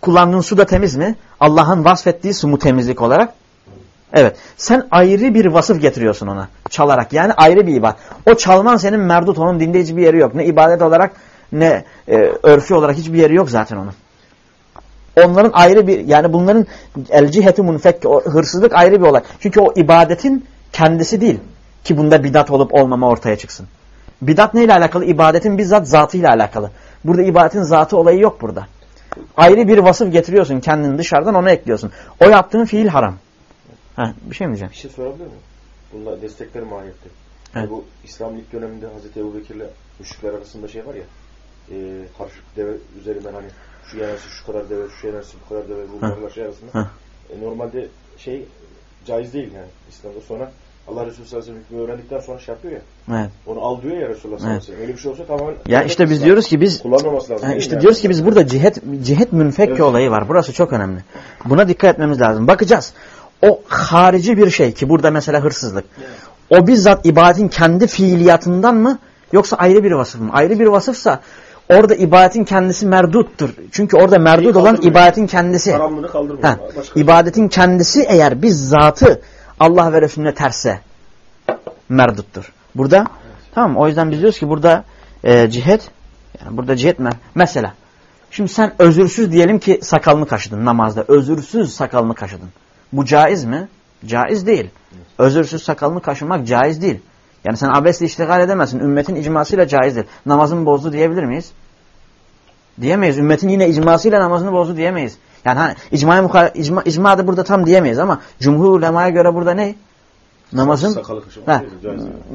kullandığın su da temiz mi? Allah'ın vasfettiği su mu temizlik olarak? Evet. Sen ayrı bir vasıf getiriyorsun ona. Çalarak. Yani ayrı bir ibadet. O çalman senin merdut. Onun dinde hiçbir yeri yok. Ne ibadet olarak ne e, örfü olarak hiçbir yeri yok zaten onun. Onların ayrı bir yani bunların el ciheti munfek hırsızlık ayrı bir olay. Çünkü o ibadetin kendisi değil ki bunda bidat olup olmama ortaya çıksın. Bidat neyle alakalı? İbadetin bizzat zatıyla alakalı. Burada ibadetin zatı olayı yok burada. Ayrı bir vasıf getiriyorsun kendini dışarıdan onu ekliyorsun. O yaptığın fiil haram. Ha, bir şey mi diyeceğim? Bir şey sorabilir miyim? Bunda destekler mahiyette. Evet. Bu İslam ilk döneminde Hazreti Ebu Bekir'le müşrikler arasında şey var ya e, karışık deve üzerinden hani şu yanarsı şu kadar deve, şu yanarsı bu kadar deve bunlarla şey arasında. E, normalde şey caiz değil yani İslam'da sonra Allah Resulü sallallahu aleyhi ve sellem öğrendikten sonra şey yapıyor ya. Evet. Onu al diyor ya Resulullah sallallahu aleyhi ve sellem. Öyle bir şey olsa tamamen Ya işte biz diyoruz ki biz kullanmaması lazım. Yani işte yani. diyoruz ki biz burada cihet cihet münfekki evet. olayı var. Burası çok önemli. Buna dikkat etmemiz lazım. Bakacağız. O harici bir şey ki burada mesela hırsızlık. Evet. O bizzat ibadetin kendi fiiliyatından mı yoksa ayrı bir vasıf mı? Ayrı bir vasıfsa orada ibadetin kendisi merduttur. Çünkü orada merdut olan ibadetin kendisi. Haramlığını kaldırmıyor. İbadetin kendisi eğer biz zatı Allah ve Resulüne terse merduttur. Burada evet. tamam O yüzden biz diyoruz ki burada e, cihet yani burada cihet mi? Mesela şimdi sen özürsüz diyelim ki sakalını kaşıdın namazda. Özürsüz sakalını kaşıdın. Bu caiz mi? Caiz değil. Evet. Özürsüz sakalını kaşımak caiz değil. Yani sen abesle iştigal edemezsin. Ümmetin icmasıyla caizdir. Namazın bozdu diyebilir miyiz? Diyemeyiz. Ümmetin yine icmasıyla namazını bozdu diyemeyiz. Yani hani icma, icma, icma da burada tam diyemeyiz ama cumhur ulemaya göre burada ne? Namazın he,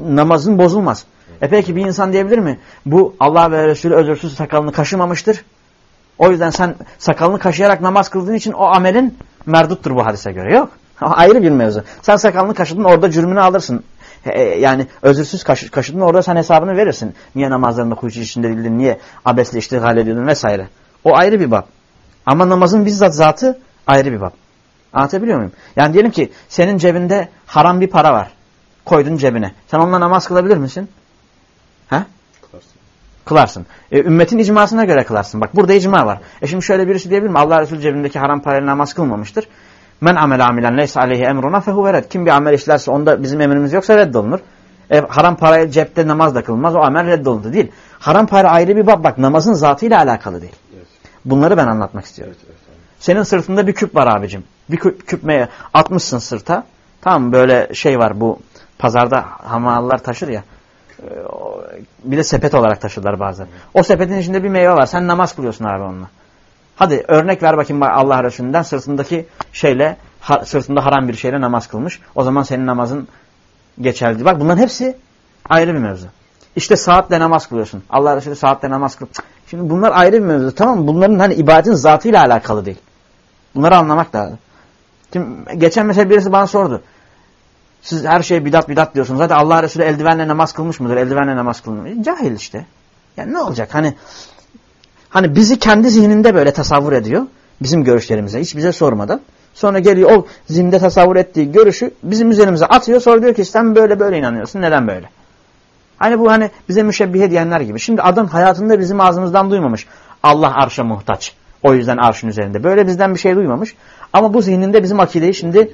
namazın bozulmaz. E peki bir insan diyebilir mi? Bu Allah ve Resulü özürsüz sakalını kaşımamıştır. O yüzden sen sakalını kaşıyarak namaz kıldığın için o amelin merduttur bu hadise göre. Yok. Ayrı bir mevzu. Sen sakalını kaşıdın orada cürmünü alırsın. E, yani özürsüz kaş, kaşıdın orada sen hesabını verirsin. Niye namazlarında kuyucu içinde değildin, niye abesle iştigal ediyordun vesaire. O ayrı bir bab. Ama namazın bizzat zatı ayrı bir bab. Anlatabiliyor muyum? Yani diyelim ki senin cebinde haram bir para var. Koydun cebine. Sen onunla namaz kılabilir misin? He? Kılarsın. Kılarsın. E, ümmetin icmasına göre kılarsın. Bak burada icma var. E şimdi şöyle birisi diyebilir mi? Allah Resulü cebindeki haram parayla namaz kılmamıştır. Men amel amilen neyse aleyhi emruna fehu red. Kim bir amel işlerse onda bizim emrimiz yoksa reddolunur. E, haram parayla cepte namaz da kılmaz. O amel reddolundu değil. Haram para ayrı bir bab. Bak namazın zatıyla alakalı değil. Bunları ben anlatmak istiyorum. Evet, evet, Senin sırtında bir küp var abicim. Bir küp, küpmeye atmışsın sırta. Tamam böyle şey var bu pazarda hamallar taşır ya. E, bir de sepet olarak taşırlar bazen. O sepetin içinde bir meyve var. Sen namaz kılıyorsun abi onunla. Hadi örnek ver bakayım Allah Resulü'nden sırtındaki şeyle ha, sırtında haram bir şeyle namaz kılmış. O zaman senin namazın geçerli. Bak bunların hepsi ayrı bir mevzu. İşte saatle namaz kılıyorsun. Allah Resulü saatle namaz kıl. Şimdi bunlar ayrı bir mevzu. Tamam? Bunların hani ibadetin zatıyla alakalı değil. Bunları anlamak lazım. Şimdi geçen mesela birisi bana sordu. Siz her şeye bidat bidat diyorsunuz. Zaten Allah Resulü eldivenle namaz kılmış mıdır? Eldivenle namaz kılmış. Cahil işte. Yani ne olacak? Hani Hani bizi kendi zihninde böyle tasavvur ediyor. Bizim görüşlerimize hiç bize sormadan. Sonra geliyor o zihinde tasavvur ettiği görüşü bizim üzerimize atıyor. Sonra diyor ki sen böyle böyle inanıyorsun. Neden böyle? Hani bu hani bize müşebbihe diyenler gibi. Şimdi adam hayatında bizim ağzımızdan duymamış. Allah arşa muhtaç. O yüzden arşın üzerinde. Böyle bizden bir şey duymamış. Ama bu zihninde bizim akideyi şimdi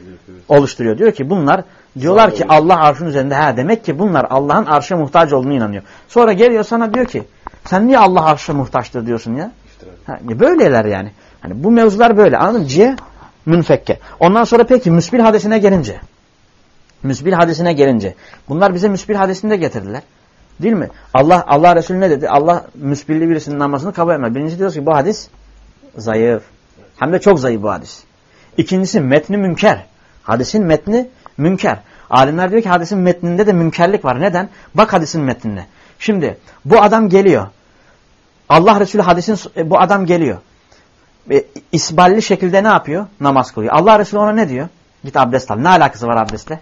oluşturuyor. Diyor ki bunlar diyorlar ki Allah arşın üzerinde. Ha demek ki bunlar Allah'ın arşa muhtaç olduğunu inanıyor. Sonra geliyor sana diyor ki sen niye Allah arşa muhtaçtır diyorsun ya? Ha, böyleler yani. Hani bu mevzular böyle. Anladın mı? Cihe münfekke. Ondan sonra peki müsbil hadisine gelince. Müsbil hadisine gelince. Bunlar bize müsbil hadisini de getirdiler. Değil mi? Allah Allah Resulü ne dedi? Allah müsbilli birisinin namazını kabul etmez. Birincisi diyoruz ki bu hadis zayıf. Hem de çok zayıf bu hadis. İkincisi metni münker. Hadisin metni münker. Alimler diyor ki hadisin metninde de münkerlik var. Neden? Bak hadisin metnine. Şimdi bu adam geliyor. Allah Resulü hadisin e, bu adam geliyor. E, isballi şekilde ne yapıyor? Namaz kılıyor. Allah Resulü ona ne diyor? Git abdest al. Ne alakası var abdestle?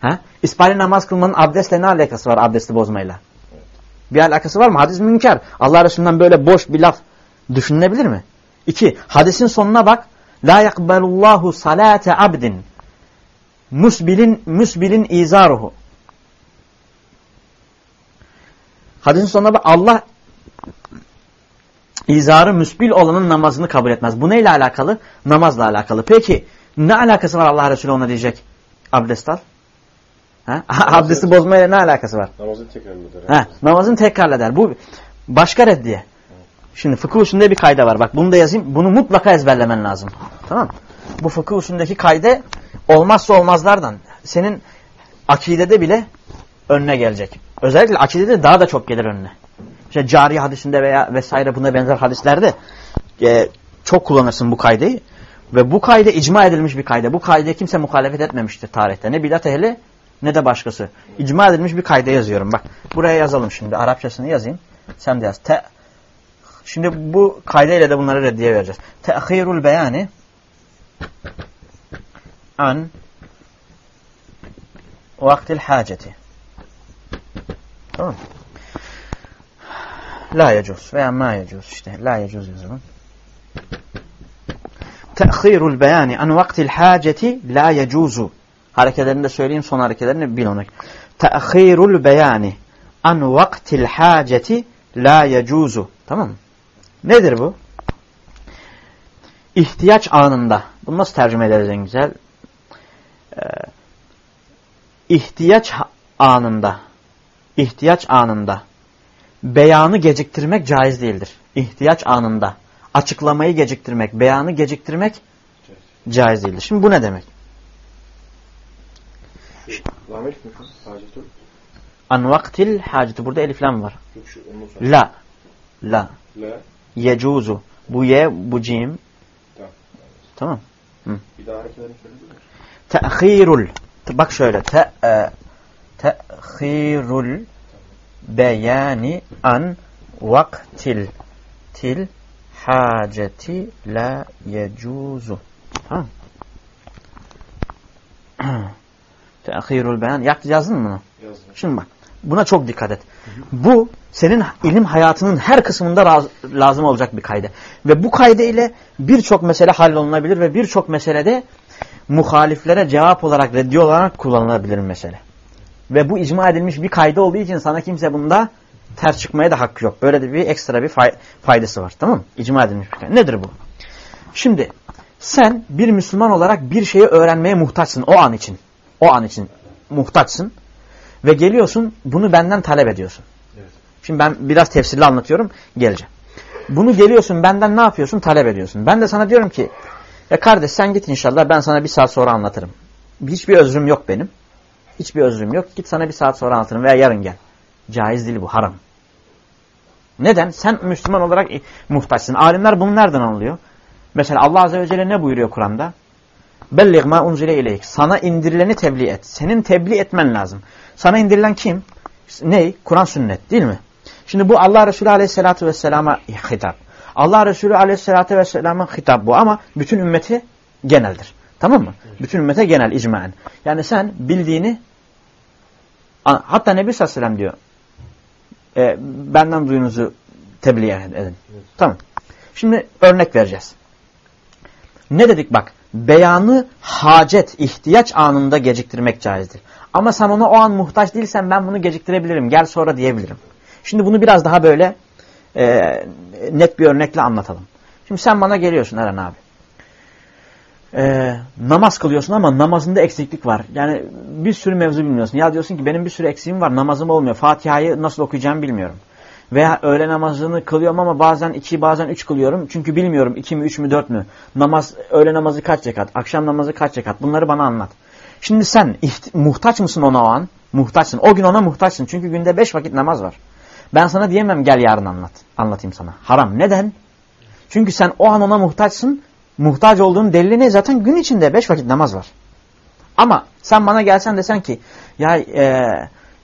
Ha? İsballi namaz kılmanın abdestle ne alakası var abdesti bozmayla? Bir alakası var mı? Hadis münker. Allah Resulü'nden böyle boş bir laf düşünülebilir mi? İki, hadisin sonuna bak. La yakbelullahu salate abdin. Musbilin, musbilin izaruhu. Hadisin sonuna bak. Allah izarı müsbil olanın namazını kabul etmez. Bu neyle alakalı? Namazla alakalı. Peki ne alakası var Allah Resulü ona diyecek? Abdest al. Ha? Abdesti bozmayla ne alakası var? Namazın tekrarlıdır. Ha, namazın tekrar eder. Bu başka reddiye. Şimdi fıkıh usulünde bir kayda var. Bak bunu da yazayım. Bunu mutlaka ezberlemen lazım. Tamam Bu fıkıh usulündeki kayda olmazsa olmazlardan. Senin akidede bile önüne gelecek. Özellikle akidede daha da çok gelir önüne. İşte cari hadisinde veya vesaire buna benzer hadislerde e, çok kullanırsın bu kaydeyi. Ve bu kayda icma edilmiş bir kayda. Bu kaydaya kimse muhalefet etmemiştir tarihte. Ne bidat ehli ne de başkası. İcma edilmiş bir kayda yazıyorum. Bak buraya yazalım şimdi. Arapçasını yazayım. Sen de yaz. Te şimdi bu kayda ile de bunları reddiye vereceğiz. Te'khirul beyani an vaktil haceti. Tamam La yecuz veya ma yecuz işte. La yecuz yazalım. Te'khirul beyani an vaktil haceti la yecuzu. Harekelerini de söyleyeyim son harekelerini bil onu. Te'khirul beyani an vaktil haceti la yecuzu. Tamam mı? Nedir bu? İhtiyaç anında. Bunu nasıl tercüme ederiz en güzel? Ee, ihtiyaç anında. ihtiyaç anında. Beyanı geciktirmek caiz değildir. İhtiyaç anında. Açıklamayı geciktirmek, beyanı geciktirmek caiz değildir. Şimdi bu ne demek? Mi? An vaktil haceti. Burada eliflam var. Yok şu onun La. La. La. Yecuzu. Bu ye, bu cim. Tamam. Tamam. Hı. Bir daha hareketlerini? Te'khirul. Bak şöyle. Te, e, te'khirul beyani an vaktil til haceti la yecuzu. Tamam. Te'khirul beyan. Yazdın mı bunu? Yazdım. Şimdi bak. Buna çok dikkat et. Bu senin ilim hayatının her kısmında lazım olacak bir kaydı. Ve bu kaydı ile birçok mesele hallolunabilir ve birçok meselede muhaliflere cevap olarak, reddi olarak kullanılabilir mesele. Ve bu icma edilmiş bir kaydı olduğu için sana kimse bunda ters çıkmaya da hakkı yok. Böyle de bir ekstra bir fay faydası var. Tamam mı? İcma edilmiş bir kaydı. Nedir bu? Şimdi sen bir Müslüman olarak bir şeyi öğrenmeye muhtaçsın o an için. O an için muhtaçsın. Ve geliyorsun bunu benden talep ediyorsun. Evet. Şimdi ben biraz tefsirli anlatıyorum. Geleceğim. Bunu geliyorsun benden ne yapıyorsun? Talep ediyorsun. Ben de sana diyorum ki ya kardeş sen git inşallah ben sana bir saat sonra anlatırım. Hiçbir özrüm yok benim. Hiçbir özrüm yok. Git sana bir saat sonra anlatırım veya yarın gel. Caiz değil bu haram. Neden? Sen Müslüman olarak muhtaçsın. Alimler bunu nereden anlıyor? Mesela Allah Azze ve Celle ne buyuruyor Kur'an'da? Belliğ ma unzile ileyk. Sana indirileni tebliğ et. Senin tebliğ etmen lazım. Sana indirilen kim? Ney? Kur'an sünnet değil mi? Şimdi bu Allah Resulü Aleyhisselatü Vesselam'a hitap. Allah Resulü Aleyhisselatü Vesselam'a hitap bu ama bütün ümmeti geneldir. Tamam mı? Bütün ümmete genel icmaen. Yani sen bildiğini hatta Nebi Sallallahu Aleyhi ve diyor e, benden duyunuzu tebliğ edin. Evet. Tamam. Şimdi örnek vereceğiz. Ne dedik bak? Beyanı hacet, ihtiyaç anında geciktirmek caizdir. Ama sen ona o an muhtaç değilsen ben bunu geciktirebilirim. Gel sonra diyebilirim. Şimdi bunu biraz daha böyle e, net bir örnekle anlatalım. Şimdi sen bana geliyorsun Eren abi. E, namaz kılıyorsun ama namazında eksiklik var. Yani bir sürü mevzu bilmiyorsun. Ya diyorsun ki benim bir sürü eksiğim var namazım olmuyor. Fatiha'yı nasıl okuyacağımı bilmiyorum. Veya öğle namazını kılıyorum ama bazen iki bazen üç kılıyorum. Çünkü bilmiyorum iki mi üç mü dört mü. Namaz, öğle namazı kaç rekat, akşam namazı kaç rekat bunları bana anlat. Şimdi sen muhtaç mısın ona o an? Muhtaçsın. O gün ona muhtaçsın. Çünkü günde beş vakit namaz var. Ben sana diyemem gel yarın anlat. Anlatayım sana. Haram. Neden? Çünkü sen o an ona muhtaçsın. Muhtaç olduğun delili ne? Zaten gün içinde beş vakit namaz var. Ama sen bana gelsen desen ki ya e,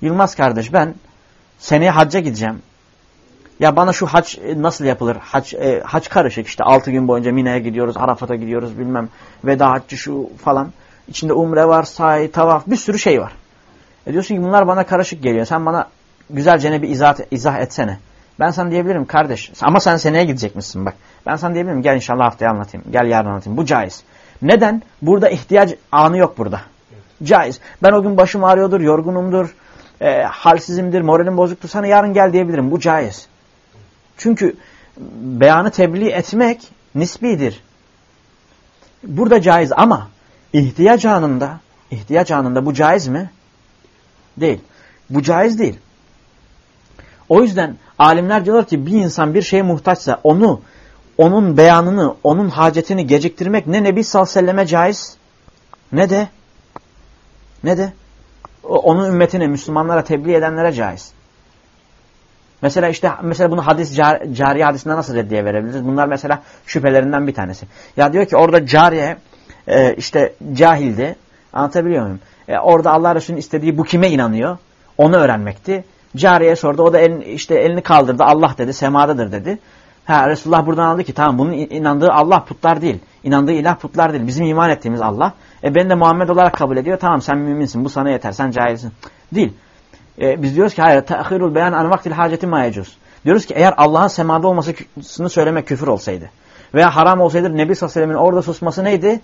Yılmaz kardeş ben seneye hacca gideceğim. Ya bana şu hac e, nasıl yapılır? Hac, e, hac karışık işte altı gün boyunca Mina'ya gidiyoruz, Arafat'a gidiyoruz bilmem. Veda haccı şu falan. İçinde umre var, sahi, tavaf bir sürü şey var. E diyorsun ki bunlar bana karışık geliyor. Sen bana güzelce bir izah, izah etsene. Ben sana diyebilirim kardeş ama sen seneye gidecekmişsin bak. Ben sana diyebilirim gel inşallah haftaya anlatayım. Gel yarın anlatayım. Bu caiz. Neden? Burada ihtiyaç anı yok burada. Caiz. Ben o gün başım ağrıyordur, yorgunumdur, e, halsizimdir, moralim bozuktur. Sana yarın gel diyebilirim. Bu caiz. Çünkü beyanı tebliğ etmek nisbidir. Burada caiz ama ihtiyaç anında, ihtiyaç anında bu caiz mi? Değil. Bu caiz değil. O yüzden alimler diyorlar ki bir insan bir şeye muhtaçsa onu, onun beyanını, onun hacetini geciktirmek ne Nebi sallallahu aleyhi ve caiz ne de ne de onun ümmetine, Müslümanlara tebliğ edenlere caiz. Mesela işte mesela bunu hadis cariye hadisinde nasıl reddiye verebiliriz? Bunlar mesela şüphelerinden bir tanesi. Ya diyor ki orada cariye e, işte cahildi. Anlatabiliyor muyum? E, orada Allah Resulü'nün istediği bu kime inanıyor? Onu öğrenmekti. Cariye sordu. O da elini, işte elini kaldırdı. Allah dedi. Semadadır dedi. Ha Resulullah buradan aldı ki tamam bunun inandığı Allah putlar değil. İnandığı ilah putlar değil. Bizim iman ettiğimiz Allah. E beni de Muhammed olarak kabul ediyor. Tamam sen müminsin. Bu sana yeter. Sen cahilsin. Değil. E, biz diyoruz ki hayır. Te'khirul beyan an vaktil haceti mayecuz. Diyoruz ki eğer Allah'ın semada olmasını söylemek küfür olsaydı veya haram olsaydı Nebi sallallahu aleyhi ve orada susması neydi?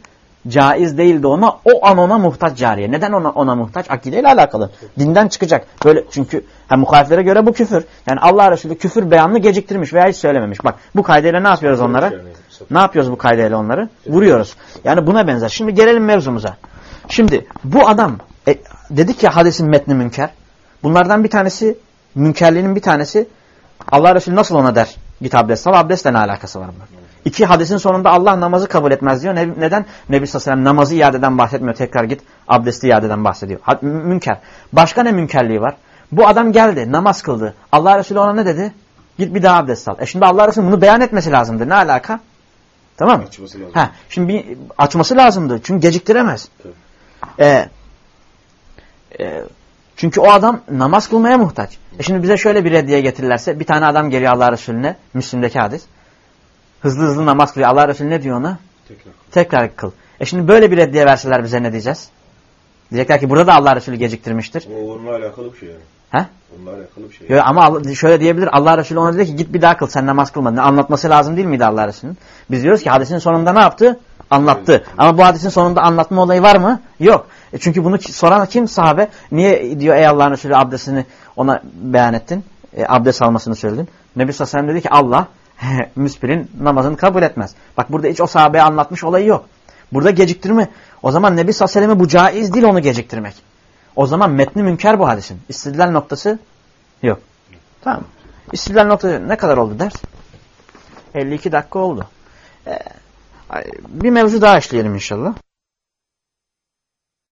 Caiz değildi ona. O an ona muhtaç cariye. Neden ona ona muhtaç? Akideyle alakalı. Dinden çıkacak. Böyle çünkü hem muhaliflere göre bu küfür. Yani Allah Resulü küfür beyanını geciktirmiş veya hiç söylememiş. Bak bu kaydıyla ne yapıyoruz onlara? Ne yapıyoruz bu kaydıyla onları? Vuruyoruz. Yani buna benzer. Şimdi gelelim mevzumuza. Şimdi bu adam e, dedik ya hadisin metni münker. Bunlardan bir tanesi münkerliğinin bir tanesi Allah Resulü nasıl ona der? Git abdest al. Abdestle ne alakası var bunun? İki hadisin sonunda Allah namazı kabul etmez diyor. Ne, neden? Nebi sallallahu aleyhi namazı iadeden bahsetmiyor. Tekrar git abdesti iadeden bahsediyor. Münker. Başka ne münkerliği var? Bu adam geldi, namaz kıldı. Allah Resulü ona ne dedi? Git bir daha abdest al. E şimdi Allah Resulü bunu beyan etmesi lazımdı. Ne alaka? Tamam mı? Açması lazım. Ha, şimdi bir, açması lazımdı. Çünkü geciktiremez. Ee, e, çünkü o adam namaz kılmaya muhtaç. E şimdi bize şöyle bir reddiye getirirlerse bir tane adam geliyor Allah Resulüne. Müslim'deki hadis. Hızlı hızlı namaz kılıyor. Allah Resulü ne diyor ona? Tekrar kıl. Tekrar kıl. E şimdi böyle bir reddiye verseler bize ne diyeceğiz? Diyecekler ki burada da Allah Resulü geciktirmiştir. O onunla alakalı bir şey yani. He? Onunla alakalı bir şey. Yo, ama şöyle diyebilir. Allah Resulü ona dedi ki git bir daha kıl. Sen namaz kılmadın. Anlatması lazım değil miydi Allah Resulü'nün? Biz diyoruz ki hadisin sonunda ne yaptı? Anlattı. Evet. Ama bu hadisin sonunda anlatma olayı var mı? Yok. E çünkü bunu soran kim sahabe? Niye diyor ey Allah'ın Resulü abdestini ona beyan ettin? E, abdest almasını söyledin. Nebi Aleyhi dedi ki Allah müsbirin namazını kabul etmez. Bak burada hiç o sahabeye anlatmış olayı yok. Burada geciktirme. O zaman Nebi Aleyhi bu caiz değil onu geciktirmek. O zaman metni münker bu hadisin. İstidlal noktası yok. Tamam. İstidlal noktası ne kadar oldu ders? 52 dakika oldu. Ee, bir mevzu daha işleyelim inşallah.